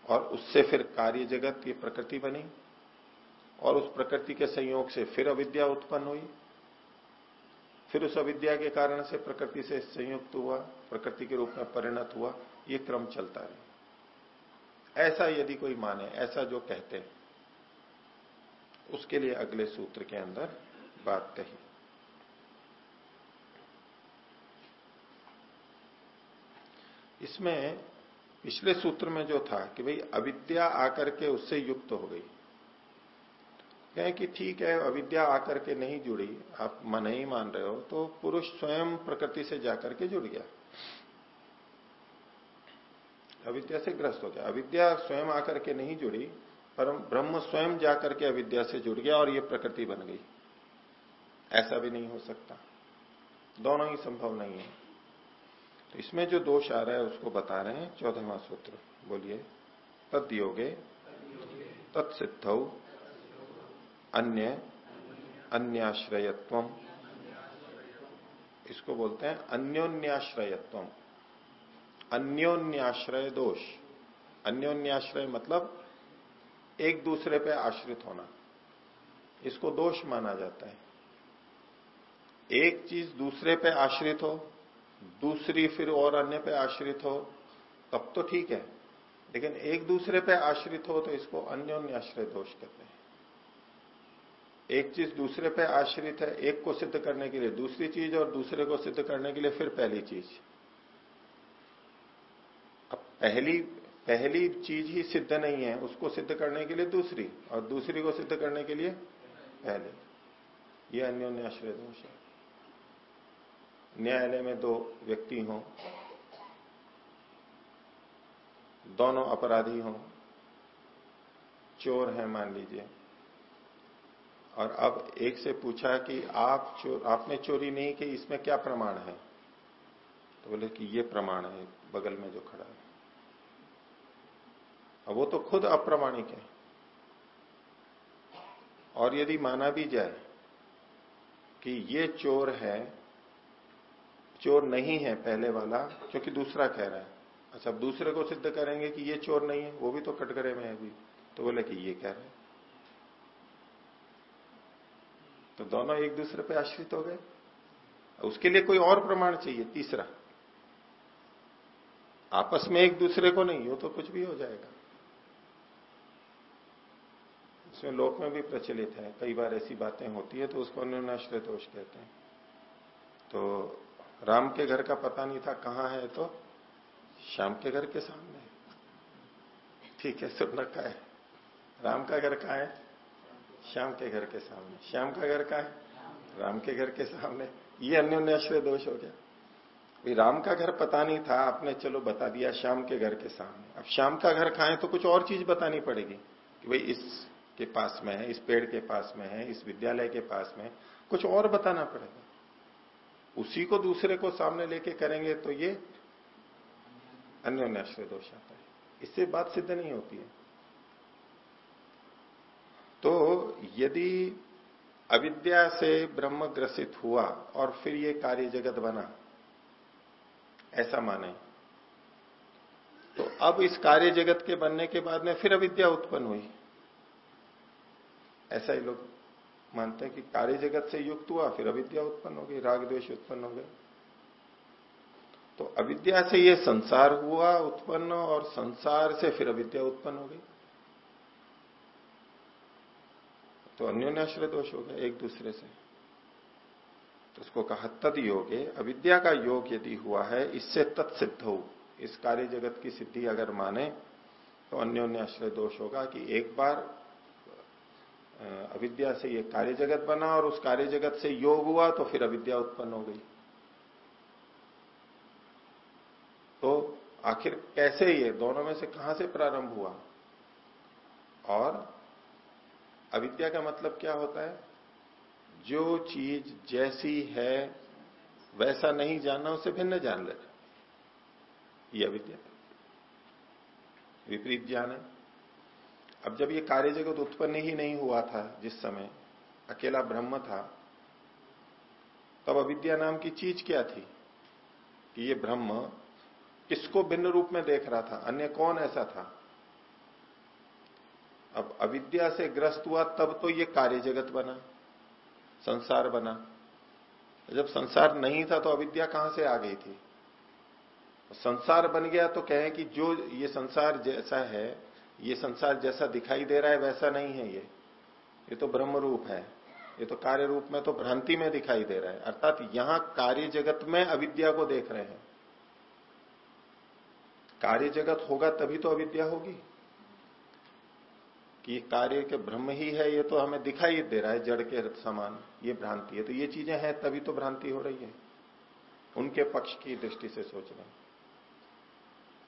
और उससे फिर कार्य जगत, ये प्रकृति बनी और उस प्रकृति के संयोग से फिर अविद्या उत्पन्न हुई। फिर उस अविद्या के कारण से प्रकृति से संयुक्त हुआ, प्रकृति के रूप में परिणत हुआ, ये क्रम चलता रहे। ऐसा यदि कोई माने, ऐसा जो कहते हैं। उसके लिए अगले सूत्र के अंदर बात कही। इसमें पिछले सूत्र में जो था कि भाई अविद्या आकर के उससे युक्त हो गई। कहें कि ठीक है, अविद्या आकर के नहीं जुड़ी, आप मन ही मान रहे हो तो पुरुष स्वयं प्रकृति से जाकर के जुड़ गया। अविद्या से ग्रस्त हो गया। अविद्या स्वयं आकर के नहीं जुड़ी पर ब्रह्म स्वयं जाकर के अविद्या से जुड़ गया और ये प्रकृति बन गई। ऐसा भी नहीं हो सकता। दोनों ही संभव नहीं है। तो इसमें जो दोष आ रहा है, उसको बता रहे हैं चौदहवा सूत्र। बोलिए तद योगे तत्सिद्ध अन्य, अन्याश्रयत्व। इसको बोलते हैं अन्योन्याश्रयत्व। अन्योन्याश्रय दोष अन्योन्याश्रय मतलब एक दूसरे पे आश्रित होना। इसको दोष माना जाता है। एक चीज़ दूसरे पे आश्रित हो, दूसरी फिर और अन्य पे आश्रित हो, तब तो ठीक है। लेकिन एक दूसरे पे आश्रित हो तो इसको अन्योन्याश्रय दोष कहते हैं। एक चीज़ दूसरे पे आश्रित है, एक को सिद्ध करने के लिए। दूसरी चीज़ और दूसरे को सिद्ध करने के लिए फिर पहली चीज़। अब पहली पहली चीज़ ही सिद्ध नहीं है, उसको सिद्ध करने के लिए दूसरी, और दूसरी को सिद्ध करने के लिए पहले। ये अन्योन्याश्रय दोष है। न्यायालय में दो व्यक्ति हों, दोनों अपराधी हों, चोर हैं मान लीजिए। और अब एक से पूछा कि आप चोर आपने चोरी नहीं की, इसमें क्या प्रमाण है? तो बोले कि ये प्रमाण है, बगल में जो खड़ा है। अब वो तो खुद अप्रमाणिक है। और यदि माना भी जाए कि ये चोर है, चोर नहीं है पहले वाला क्योंकि दूसरा कह रहा है। अच्छा अब दूसरे को सिद्ध करेंगे कि ये चोर नहीं है, वो भी तो कटघरे में है अभी। तो बोले कि ये कह रहे तो दोनों एक दूसरे पे आश्रित हो गए। उसके लिए कोई और प्रमाण चाहिए, तीसरा। आपस में एक दूसरे को नहीं हो तो कुछ भी हो जाएगा। इसमें लोक में भी प्रचलित है। कई बार ऐसी बातें होती है तो उसको अन्योन्याश्रय दोष कहते हैं। तो राम के घर का पता नहीं था कहाँ है तो श्याम के घर के सामने। ठीक है सुन रखा है? राम का घर कहा है? श्याम के घर के सामने। श्याम का घर कहा है? राम के घर के सामने। ये अन्योन्याश्रय दोष हो गया। भाई राम का घर पता नहीं था, आपने चलो बता दिया श्याम के घर के सामने। अब श्याम का घर खाए तो कुछ और चीज़ बतानी पड़ेगी कि भाई इस के पास में है, इस पेड़ के पास में है, इस विद्यालय के पास में कुछ और बताना पड़ेगा। उसी को दूसरे को सामने लेके करेंगे तो ये अन्योन्याश्रय दोष आता है। इससे बात सिद्ध नहीं होती है। तो यदि अविद्या से ब्रह्म ग्रसित हुआ और फिर ये कार्य जगत बना, ऐसा माने। तो अब इस कार्य जगत के बनने के बाद में फिर अविद्या उत्पन्न हुई। ऐसा ही लोग मानते हैं कि कार्य जगत से युक्त हुआ, फिर अविद्या उत्पन्न हो गई, राग द्वेष उत्पन्न हो गए। तो अविद्या से ये संसार हुआ उत्पन्न और संसार से फिर अविद्या उत्पन्न हो गई। तो अन्योन्याश्रय दोष हो गया एक दूसरे से। तो उसको कहा, तद योगे, अविद्या का योग यदि हुआ है, इससे तत्सिद्ध हो। इस कार्य जगत की सिद्धि अगर माने तो अन्योन्याश्रय दोष होगा कि एक बार अविद्या से ये कार्य जगत बना और उस कार्य जगत से योग हुआ तो फिर अविद्या उत्पन्न हो गई। तो आखिर कैसे ये, दोनों में से कहाँ से प्रारंभ हुआ? और अविद्या का मतलब क्या होता है? जो चीज़ जैसी है, वैसा नहीं जानना, उसे भिन्न जान ये अविद्या। विपरीत ज्ञान है। अब जब ये कार्य जगत उत्पन्न ही नहीं हुआ था, जिस समय अकेला ब्रह्म था, तब अविद्या नाम की चीज़ क्या थी? कि ये ब्रह्म किसको भिन्न रूप में देख रहा था? अन्य कौन ऐसा था? अब अविद्या से ग्रस्त हुआ, तब तो ये कार्य जगत बना, संसार बना। जब संसार नहीं था तो अविद्या कहाँ से आ गई थी? संसार बन गया तो कहें कि जो ये संसार जैसा है, ये संसार जैसा दिखाई दे रहा है, वैसा नहीं है ये। ये तो ब्रह्म रूप है। ये तो कार्य रूप में तो भ्रांति में दिखाई दे रहा है। अर्थात यहाँ कार्य जगत में अविद्या को देख रहे हैं। कार्य जगत होगा तभी तो अविद्या होगी। कि कार्य के ब्रह्म ही है, ये तो हमें दिखाई दे रहा है, जड़ के समान, ये भ्रांति है। तो ये चीज़ें हैं, तभी तो भ्रांति हो रही है। उनके पक्ष की दृष्टि से सोच रहे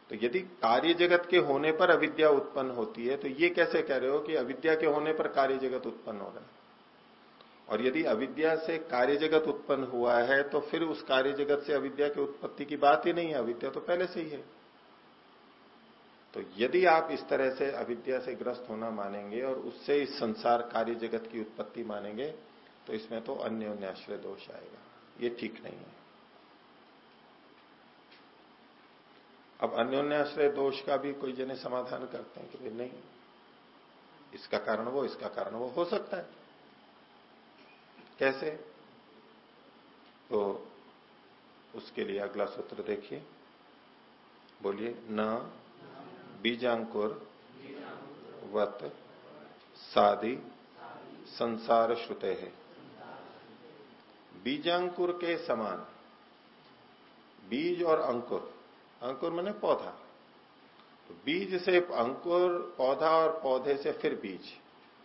तो यदि कार्य जगत के होने पर अविद्या उत्पन्न होती है तो ये कैसे कह रहे हो कि अविद्या के होने पर कार्य जगत उत्पन्न हो रहा है? और यदि अविद्या से कार्य जगत उत्पन्न हुआ है तो फिर उस कार्य जगत से अविद्या की उत्पत्ति की बात ही नहीं है। अविद्या तो पहले से ही है। तो यदि आप इस तरह से अविद्या से ग्रस्त होना मानेंगे और उससे इस संसार कार्य जगत की उत्पत्ति मानेंगे तो इसमें तो अन्य आश्रय दोष आएगा। ये ठीक नहीं है। अब अन्योन्याश्रय दोष का भी कोई जने समाधान करते हैं कि भाई नहीं, इसका कारण वो, इसका कारण वो हो सकता है। कैसे? तो उसके लिए अगला सूत्र देखिए। बोलिए, न बीजांकुर, वत, सादी, संसार श्रुते है। बीजांकुर के समान, बीज और अंकुर। अंकुर मैंने पौधा। तो बीज से अंकुर, पौधा और पौधे से फिर बीज।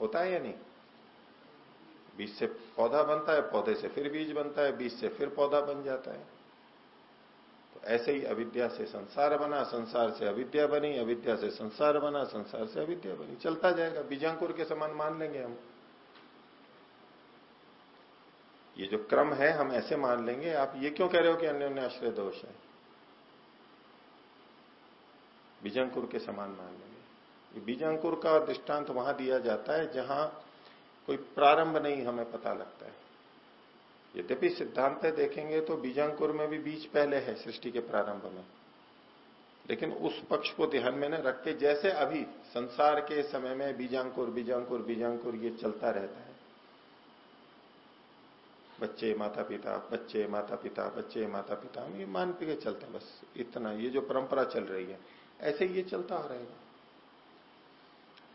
होता है या नहीं? बीज से पौधा बनता है, पौधे से फिर बीज बनता है, बीज से फिर पौधा बन जाता है। ऐसे ही अविद्या से संसार बना, संसार से अविद्या बनी, अविद्या से संसार बना, संसार से अविद्या बनी। चलता जाएगा, बीजांकुर के समान मान लेंगे हम। ये जो क्रम है, हम ऐसे मान लेंगे। आप ये क्यों कह रहे हो कि अन्य अन्य आश्रय दोष है? बीजांकुर के समान मान लेंगे। ये बीजांकुर का दृष्टांत वहाँ दिया जाता है, जहाँ कोई प्रारंभ नहीं, हमें पता लगता है। यद्यपि सिद्धांत देखेंगे तो बीजांकुर में भी बीज पहले है सृष्टि के प्रारंभ में। लेकिन उस पक्ष को ध्यान में न रख के जैसे अभी संसार के समय में बीजांकुर बीजांकुर बीजांकुर ये चलता रहता है। बच्चे माता पिता बच्चे माता पिता बच्चे माता पिता हम ये मान के चलते बस इतना, ये जो परंपरा चल रही है, ऐसे ये चलता आ रहेगा।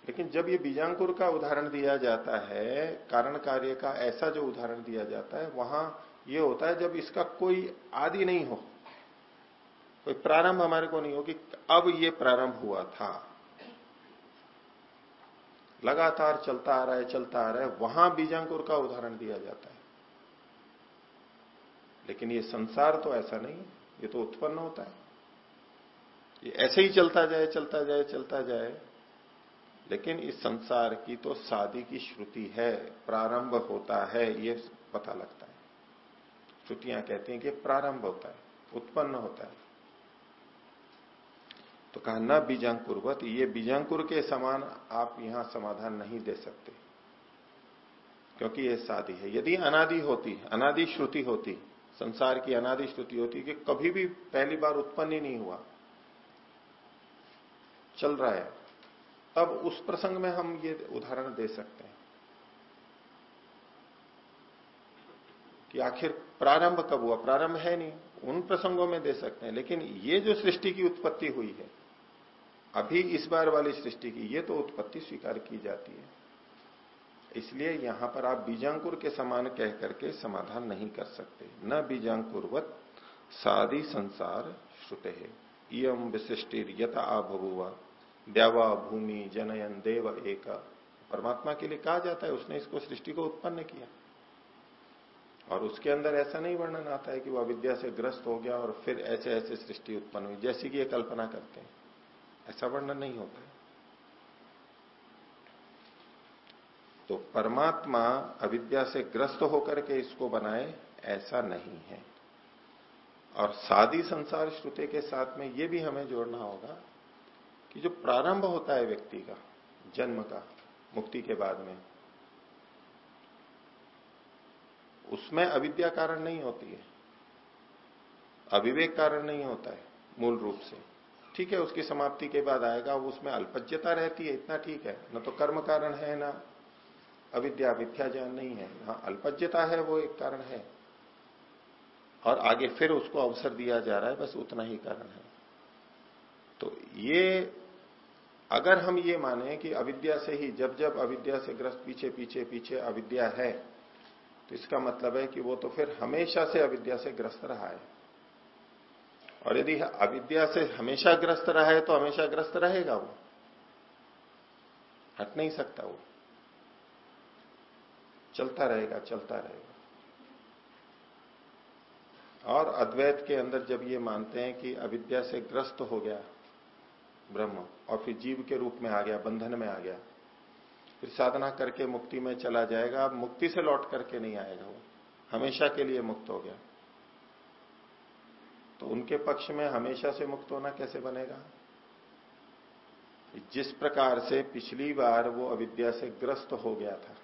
लेकिन जब ये बीजांकुर का उदाहरण दिया जाता है, कारण कार्य का ऐसा जो उदाहरण दिया जाता है, वहाँ ये होता है जब इसका कोई आदि नहीं हो, कोई प्रारंभ हमारे को नहीं हो कि अब ये प्रारंभ हुआ था। लगातार चलता आ रहा है, चलता आ रहा है, वहाँ बीजांकुर का उदाहरण दिया जाता है। लेकिन ये संसार तो ऐसा नहीं है ये तो उत्पन्न होता है। ये ऐसे ही चलता जाए चलता जाए चलता जाए लेकिन इस संसार की तो शादी की श्रुति है, प्रारंभ होता है, ये पता लगता है। श्रुतियाँ कहती हैं कि प्रारंभ होता है, उत्पन्न होता है। तो कहा, न बीजांकुरवत ये बीजांकुर के समान आप यहाँ समाधान नहीं दे सकते, क्योंकि ये शादी है। यदि अनादि होती अनादि श्रुति होती संसार की अनादि श्रुति होती कि कभी भी पहली बार उत्पन्न ही नहीं हुआ, चल रहा है तब उस प्रसंग में हम ये उदाहरण दे सकते हैं कि आखिर प्रारंभ कब हुआ? प्रारंभ है नहीं। उन प्रसंगों में दे सकते हैं। लेकिन ये जो सृष्टि की उत्पत्ति हुई है, अभी इस बार वाली सृष्टि की, ये तो उत्पत्ति स्वीकार की जाती है। इसलिए यहाँ पर आप बीजांकुर के समान कह करके समाधान नहीं कर सकते। न बीजांकुरवत सादी संसार श्रुते। है इम विशिष्टि यथा आबुआ द्यावा, भूमि, जनयन, देव, एक। परमात्मा के लिए कहा जाता है, उसने इसको, सृष्टि को उत्पन्न किया। और उसके अंदर ऐसा नहीं वर्णन आता है कि वह विद्या से ग्रस्त हो गया और फिर ऐसे ऐसे सृष्टि उत्पन्न हुई, जैसी कि ये कल्पना करते हैं। ऐसा वर्णन नहीं होता है। तो परमात्मा अविद्या से ग्रस्त होकर के इसको बनाए, ऐसा नहीं है। और सादी संसार श्रुति के साथ में ये भी हमें जोड़ना होगा कि जो प्रारंभ होता है व्यक्ति का, जन्म का, मुक्ति के बाद में, उसमें अविद्या कारण नहीं होती है। अविवेक कारण नहीं होता है, मूल रूप से। ठीक है, उसकी समाप्ति के बाद आएगा उसमें अल्पज्यता रहती है, इतना ठीक है। न तो कर्म कारण है, ना अविद्या, मिथ्या ज्ञान नहीं है। हाँ अल्पज्यता है, वो एक कारण है। और आगे फिर उसको अवसर दिया जा रहा है, बस उतना ही कारण है। तो ये, अगर हम ये माने कि अविद्या से ही, जब जब अविद्या से ग्रस्त, पीछे पीछे पीछे अविद्या है तो इसका मतलब है कि वो तो फिर हमेशा से अविद्या से ग्रस्त रहा है। और यदि अविद्या से हमेशा ग्रस्त रहा है तो हमेशा ग्रस्त रहेगा वो। हट नहीं सकता वो। चलता रहेगा चलता रहेगा। और अद्वैत के अंदर जब ये मानते हैं कि अविद्या से ग्रस्त हो गया ब्रह्म, और फिर जीव के रूप में आ गया, बंधन में आ गया। फिर साधना करके मुक्ति में चला जाएगा मुक्ति से लौट करके नहीं आएगा वो। हमेशा के लिए मुक्त हो गया। तो उनके पक्ष में हमेशा से मुक्त होना कैसे बनेगा? जिस प्रकार से पिछली बार वो अविद्या से ग्रस्त हो गया था,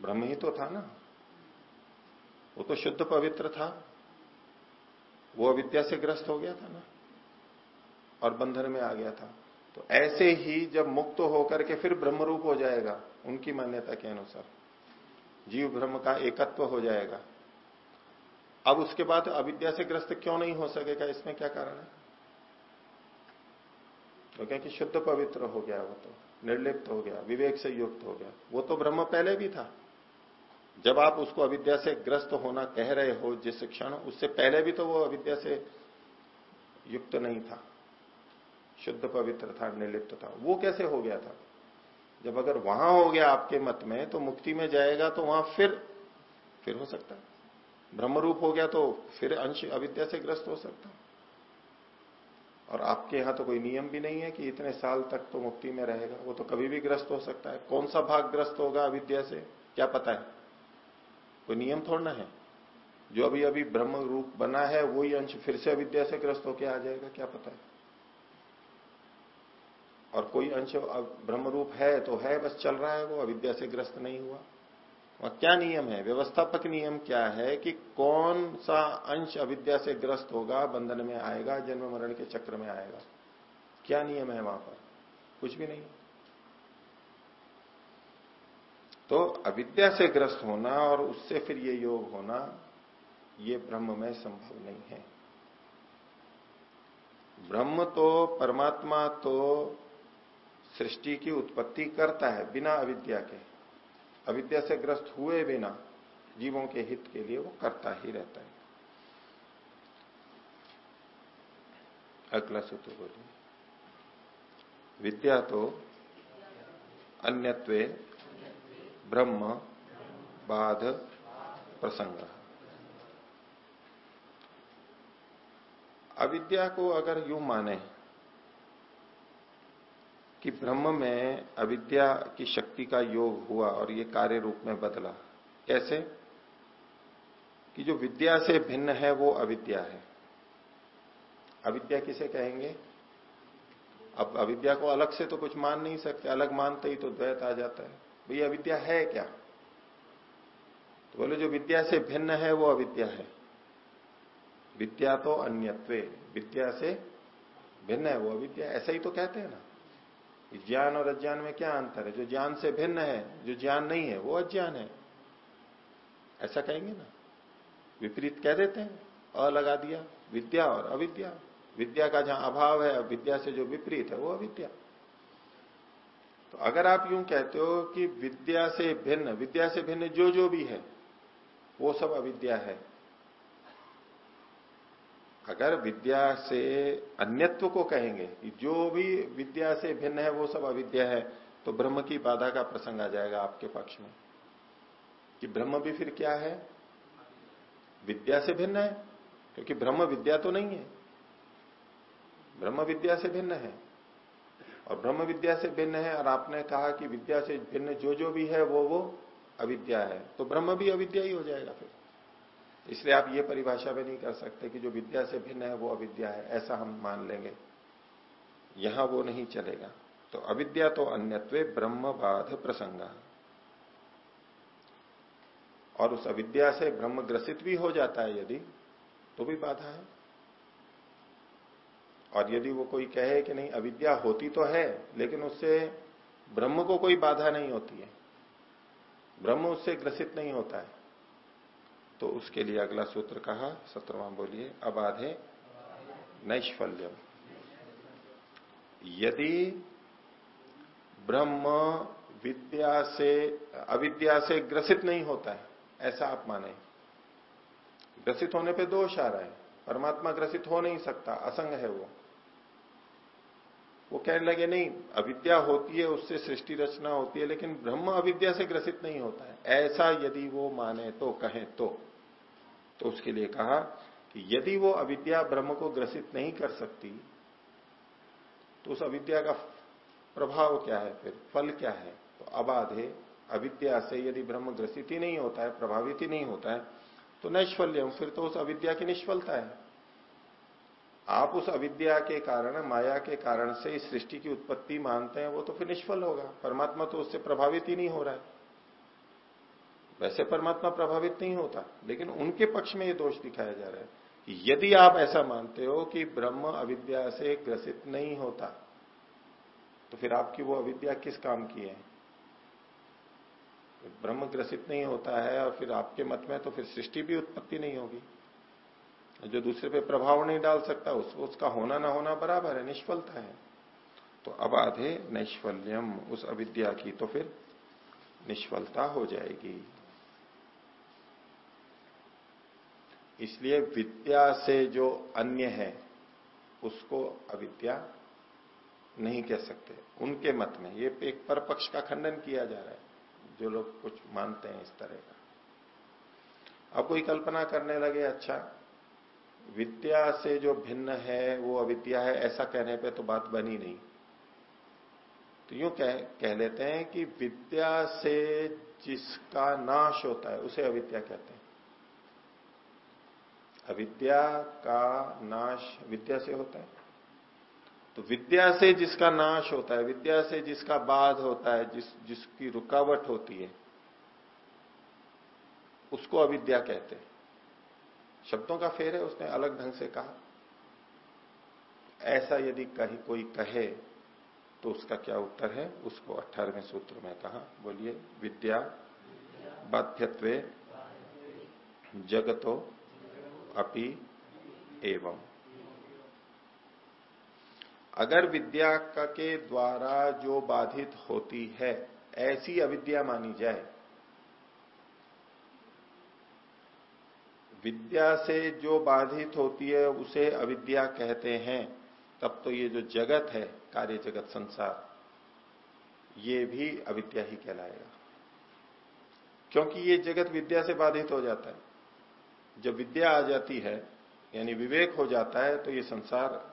ब्रह्म ही तो था ना। वो तो शुद्ध पवित्र था। वो अविद्या से ग्रस्त हो गया था ना। और बंधन में आ गया था। तो ऐसे ही जब मुक्त होकर के फिर ब्रह्म रूप हो जाएगा, उनकी मान्यता के अनुसार। जीव ब्रह्म का एकत्व हो जाएगा। अब उसके बाद अविद्या से ग्रस्त क्यों नहीं हो सकेगा? इसमें क्या कारण है? तो क्या कि शुद्ध पवित्र हो गया वो तो निर्लिप्त हो गया, विवेक से युक्त हो गया। वो तो ब्रह्म पहले भी था। जब आप उसको अविद्या से ग्रस्त होना कह रहे हो, जिस क्षण, उससे पहले भी तो वो अविद्या से युक्त नहीं था। शुद्ध पवित्र था निर्लिप्त था। वो कैसे हो गया था? जब अगर वहाँ हो गया आपके मत में तो मुक्ति में जाएगा तो वहाँ फिर फिर हो सकता है। ब्रह्म रूप हो गया तो फिर अंश अविद्या से ग्रस्त हो सकता और आपके यहाँ तो कोई नियम भी नहीं है कि इतने साल तक तो मुक्ति में रहेगा। वो तो कभी भी ग्रस्त हो सकता है। कौन सा भाग ग्रस्त होगा अविद्या से? क्या पता है? कोई नियम थोड़ना है? जो अभी अभी ब्रह्म रूप बना है, वही अंश फिर से अविद्या से ग्रस्त होकर आ जाएगा, क्या पता है? और कोई अंश ब्रह्म रूप है तो है, बस चल रहा है वो, अविद्या से ग्रस्त नहीं हुआ। वहाँ क्या नियम है? व्यवस्थापक नियम क्या है कि कौन सा अंश अविद्या से ग्रस्त होगा, बंधन में आएगा, जन्म मरण के चक्र में आएगा? क्या नियम है वहाँ पर? कुछ भी नहीं। तो अविद्या से ग्रस्त होना और उससे फिर ये योग होना, ये ब्रह्म में संभव नहीं है। ब्रह्म तो परमात्मा तो सृष्टि की उत्पत्ति करता है बिना अविद्या के। अविद्या से ग्रस्त हुए बिना जीवों के हित के लिए वो करता ही रहता है। अगला सूत्र बोलिए। विद्या तो अन्यत्वे ब्रह्म बाध प्रसंग। अविद्या को अगर यूँ माने कि ब्रह्म में अविद्या की शक्ति का योग हुआ और ये कार्य रूप में बदला। कैसे? कि जो विद्या से भिन्न है, वो अविद्या है। अविद्या किसे कहेंगे? अब अविद्या को अलग से तो कुछ मान नहीं सकते, अलग मानते ही तो द्वैत आ जाता है। भैया अविद्या है क्या? तो बोले, जो विद्या से भिन्न है, वो अविद्या है। विद्या तो अन्यत्वे। विद्या से भिन्न है, वो अविद्या। ऐसा ही तो कहते हैं ना। ज्ञान और अज्ञान में क्या अंतर है? जो ज्ञान से भिन्न है, जो ज्ञान नहीं है, वो अज्ञान है। ऐसा कहेंगे ना। विपरीत कह देते हैं। अ लगा दिया, विद्या और अविद्या। विद्या का जहाँ अभाव है, विद्या से जो विपरीत है, वो अविद्या। तो अगर आप यूँ कहते हो कि विद्या से भिन्न, विद्या से भिन्न जो जो भी है, वो सब अविद्या है। अगर विद्या से अन्यत्व को कहेंगे, जो भी विद्या से भिन्न है, वो सब अविद्या है तो ब्रह्म की बाधा का प्रसंग आ जाएगा आपके पक्ष में। कि ब्रह्म भी फिर क्या है? विद्या से भिन्न है, क्योंकि ब्रह्म विद्या तो नहीं है। ब्रह्म विद्या से भिन्न है। और ब्रह्म विद्या से भिन्न है, और आपने कहा कि विद्या से भिन्न जो जो भी है, वो वो अविद्या है तो ब्रह्म भी अविद्या ही हो जाएगा फिर। इसलिए आप ये परिभाषा भी नहीं कर सकते कि जो विद्या से भिन्न है वो अविद्या है, ऐसा हम मान लेंगे। यहाँ वो नहीं चलेगा। तो अविद्या तो अन्यत्वे ब्रह्म बाध प्रसंग। और उस अविद्या से ब्रह्म ग्रसित भी हो जाता है यदि तो भी बाधा है। और यदि वो कोई कहे कि नहीं, अविद्या होती तो है, लेकिन उससे ब्रह्म को कोई बाधा नहीं होती है। ब्रह्म उससे ग्रसित नहीं होता है। तो उसके लिए अगला सूत्र कहा, सत्रवा बोलिए, अबाधे नैष्फल्यम। यदि ब्रह्म विद्या से, अविद्या से ग्रसित नहीं होता है, ऐसा आप माने। ग्रसित होने पे दोष आ रहा है, परमात्मा ग्रसित हो नहीं सकता, असंग है वो। वो कहने लगे, नहीं, अविद्या होती है, उससे सृष्टि रचना होती है, लेकिन ब्रह्म अविद्या से ग्रसित नहीं होता है। ऐसा यदि वो माने तो कहें तो। तो उसके लिए कहा कि यदि वो अविद्या ब्रह्म को ग्रसित नहीं कर सकती तो उस अविद्या का प्रभाव क्या है फिर? फल क्या है? तो अबाधे अविद्या से यदि ब्रह्म ग्रसित ही नहीं होता है, प्रभावित ही नहीं होता है तो नैष्फल्यम फिर तो उस अविद्या की निष्फलता है। आप उस अविद्या के कारण, माया के कारण से इस सृष्टि की उत्पत्ति मानते हैं, वो तो फिर निष्फल होगा। परमात्मा तो उससे प्रभावित ही नहीं हो रहा है। वैसे परमात्मा प्रभावित नहीं होता लेकिन उनके पक्ष में ये दोष दिखाया जा रहा है कि यदि आप ऐसा मानते हो कि ब्रह्म अविद्या से ग्रसित नहीं होता तो फिर आपकी वो अविद्या किस काम की है? ब्रह्म ग्रसित नहीं होता है और फिर आपके मत में तो फिर सृष्टि भी उत्पत्ति नहीं होगी। जो दूसरे पे प्रभाव नहीं डाल सकता उस, उसका होना ना होना बराबर है निष्फलता है। तो अब आधे नैष्फल्यम उस अविद्या की तो फिर निष्फलता हो जाएगी। इसलिए विद्या से जो अन्य है उसको अविद्या नहीं कह सकते। उनके मत में ये एक परपक्ष का खंडन किया जा रहा है जो लोग कुछ मानते हैं इस तरह का। अब कोई कल्पना करने लगे अच्छा विद्या से जो भिन्न है वो अविद्या है ऐसा कहने पे तो बात बनी नहीं। तो यूँ कह, कह लेते हैं कि विद्या से जिसका नाश होता है उसे अविद्या कहते हैं। अविद्या का नाश विद्या से होता है। तो विद्या से जिसका नाश होता है, विद्या से जिसका बाध होता है, जिस, जिसकी रुकावट होती है, उसको अविद्या कहते हैं। शब्दों का फेर है, उसने अलग ढंग से कहा। ऐसा यदि कहीं कोई कहे तो उसका क्या उत्तर है? उसको अठारहवें सूत्र में कहा। बोलिए, विद्या, बाध्यत्व, जगतो अपि एवं अगर विद्या का के द्वारा जो बाधित होती है, ऐसी अविद्या मानी जाए। विद्या से जो बाधित होती है, उसे अविद्या कहते हैं। तब तो ये जो जगत है, कार्य जगत संसार, ये भी अविद्या ही कहलाएगा। क्योंकि ये जगत विद्या से बाधित हो जाता है। जब विद्या आ जाती है, यानी विवेक हो जाता है तो ये संसार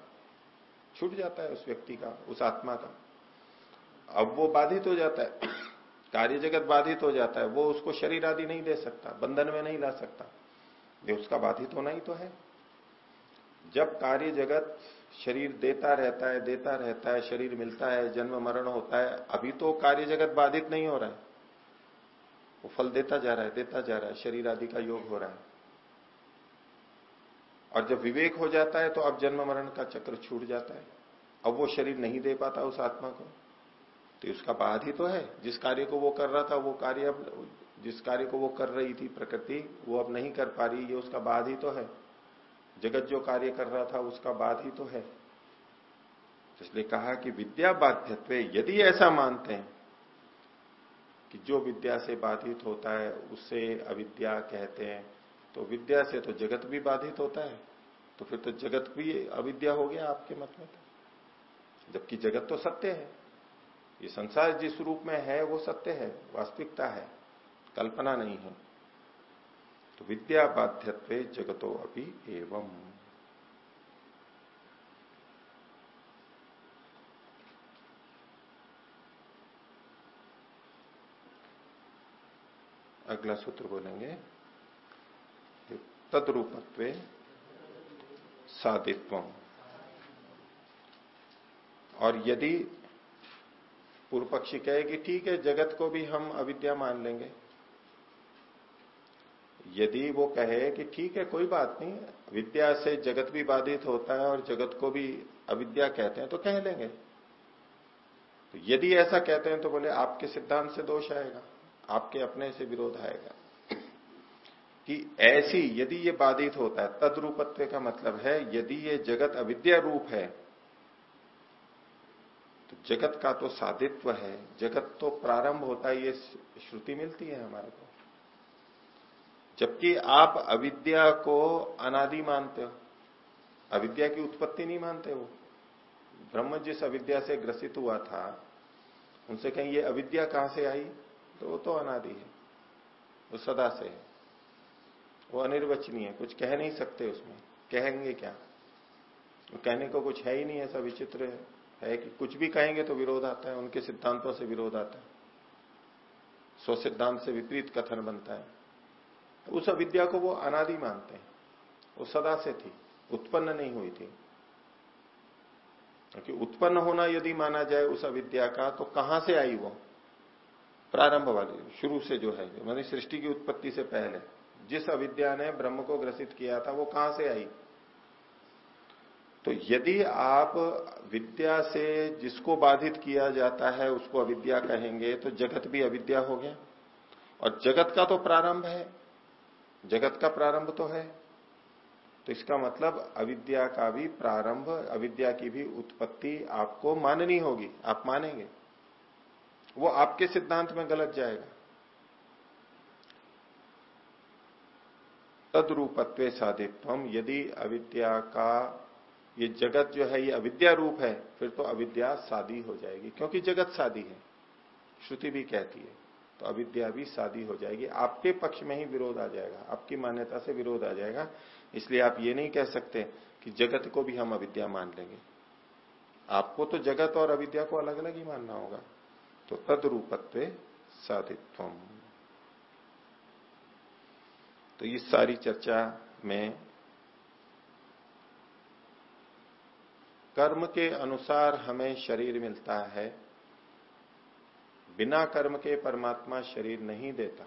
छूट जाता है उस व्यक्ति का, उस आत्मा का। अब वो बाधित हो जाता है, कार्य जगत बाधित हो जाता है, वो उसको शरीर आदि नहीं दे सकता, बंधन में नहीं ला सकता। ये उसका बाधित होना ही तो है। जब कार्य जगत शरीर देता रहता है, देता रहता है, शरीर मिलता है, जन्म मरण होता है, अभी तो कार्य जगत बाधित नहीं हो रहा है। वो फल देता जा रहा है, देता जा रहा है, शरीर आदि का योग हो रहा है। और जब विवेक हो जाता है तो अब जन्म मरण का चक्र छूट जाता है। अब वो शरीर नहीं दे पाता उस आत्मा को। तो उसका बाध ही तो है। जिस कार्य को वो कर रहा था, वो कार्य अब, जिस कार्य को वो कर रही थी प्रकृति, वो अब नहीं कर पा रही, ये उसका बाद ही तो है। जगत जो कार्य कर रहा था, उसका बाद ही तो है। इसलिए कहा कि विद्या बाध्यत्व, यदि ऐसा मानते हैं कि जो विद्या से बाधित होता है, उससे अविद्या कहते हैं तो विद्या से तो जगत भी बाधित होता है। तो फिर तो जगत भी अविद्या हो गया आपके मत में तो। जबकि जगत तो सत्य है। ये संसार जिस रूप में है, वो सत्य है, वास्तविकता है, कल्पना नहीं है। तो विद्या बाध्यत्व जगतो अभी एवं। अगला सूत्र बोलेंगे। तदरूपत्व साधित्व और यदि पूर्व पक्षी कहे कि ठीक है, जगत को भी हम अविद्या मान लेंगे। यदि वो कहे कि ठीक है, कोई बात नहीं, विद्या से जगत भी बाधित होता है और जगत को भी अविद्या कहते हैं तो कह लेंगे। तो यदि ऐसा कहते हैं तो बोले, आपके सिद्धांत से दोष आएगा, आपके अपने से विरोध आएगा। कि ऐसी यदि ये बाधित होता है, तद्रूपत्व का मतलब है, यदि ये जगत अविद्या रूप है तो जगत का तो साधित्व है, जगत तो प्रारंभ होता है ये श्रुति मिलती है हमारे को। जबकि आप अविद्या को अनादि मानते हो, अविद्या की उत्पत्ति नहीं मानते हो ब्रह्म जिस अविद्या से ग्रसित हुआ था, उनसे कहें, ये अविद्या कहाँ से आई? तो वो तो अनादि है, वो सदा से है। वो अनिर्वचनीय है कुछ कह नहीं सकते उसमें। कहेंगे क्या? वो कहने को कुछ है ही नहीं ऐसा विचित्र है, है कि कुछ भी कहेंगे तो विरोध आता है उनके सिद्धांतों से विरोध आता है। स्व सिद्धांत से विपरीत कथन बनता है। तो उस अविद्या को वो अनादि मानते हैं। वो सदा से थी उत्पन्न नहीं हुई थी। क्योंकि उत्पन्न होना यदि माना जाए उस अविद्या का तो कहाँ से आई वो? प्रारंभ वाली शुरू से जो है मानी सृष्टि की उत्पत्ति से पहले। जिस अविद्या ने ब्रह्म को ग्रसित किया था, वो कहाँ से आई? तो यदि आप विद्या से जिसको बाधित किया जाता है, उसको अविद्या कहेंगे तो जगत भी अविद्या हो गया। और जगत का तो प्रारंभ है। जगत का प्रारंभ तो है। तो इसका मतलब अविद्या का भी प्रारंभ, अविद्या की भी उत्पत्ति आपको माननी होगी। आप मानेंगे। वो आपके सिद्धांत में गलत जाएगा। तद्रूपत्व साधित्व। यदि अविद्या का, ये जगत जो है, ये अविद्या रूप है, फिर तो अविद्या सादी हो जाएगी, क्योंकि जगत सादी है। श्रुति भी कहती है तो अविद्या भी सादी हो जाएगी। आपके पक्ष में ही विरोध आ जाएगा, आपकी मान्यता से विरोध आ जाएगा। इसलिए आप ये नहीं कह सकते कि जगत को भी हम अविद्या मान लेंगे। आपको तो जगत और अविद्या को अलग अलग ही मानना होगा। तो तद साधित्व। तो इस सारी चर्चा में कर्म के अनुसार हमें शरीर मिलता है। बिना कर्म के परमात्मा शरीर नहीं देता।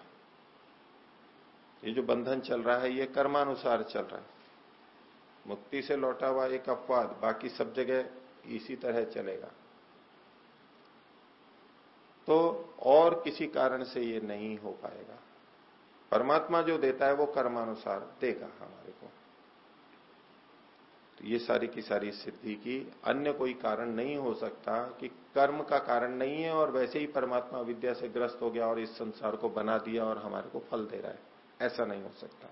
ये जो बंधन चल रहा है, ये कर्मानुसार चल रहा है। मुक्ति से लौटा हुआ एक अपवाद, बाकी सब जगह इसी तरह चलेगा। तो और किसी कारण से ये नहीं हो पाएगा। परमात्मा जो देता है वो कर्मानुसार देगा हमारे को। तो ये सारी की सारी सिद्धि की अन्य कोई कारण नहीं हो सकता कि कर्म का कारण नहीं है और वैसे ही परमात्मा विद्या से ग्रस्त हो गया और इस संसार को बना दिया और हमारे को फल दे रहा है। ऐसा नहीं हो सकता।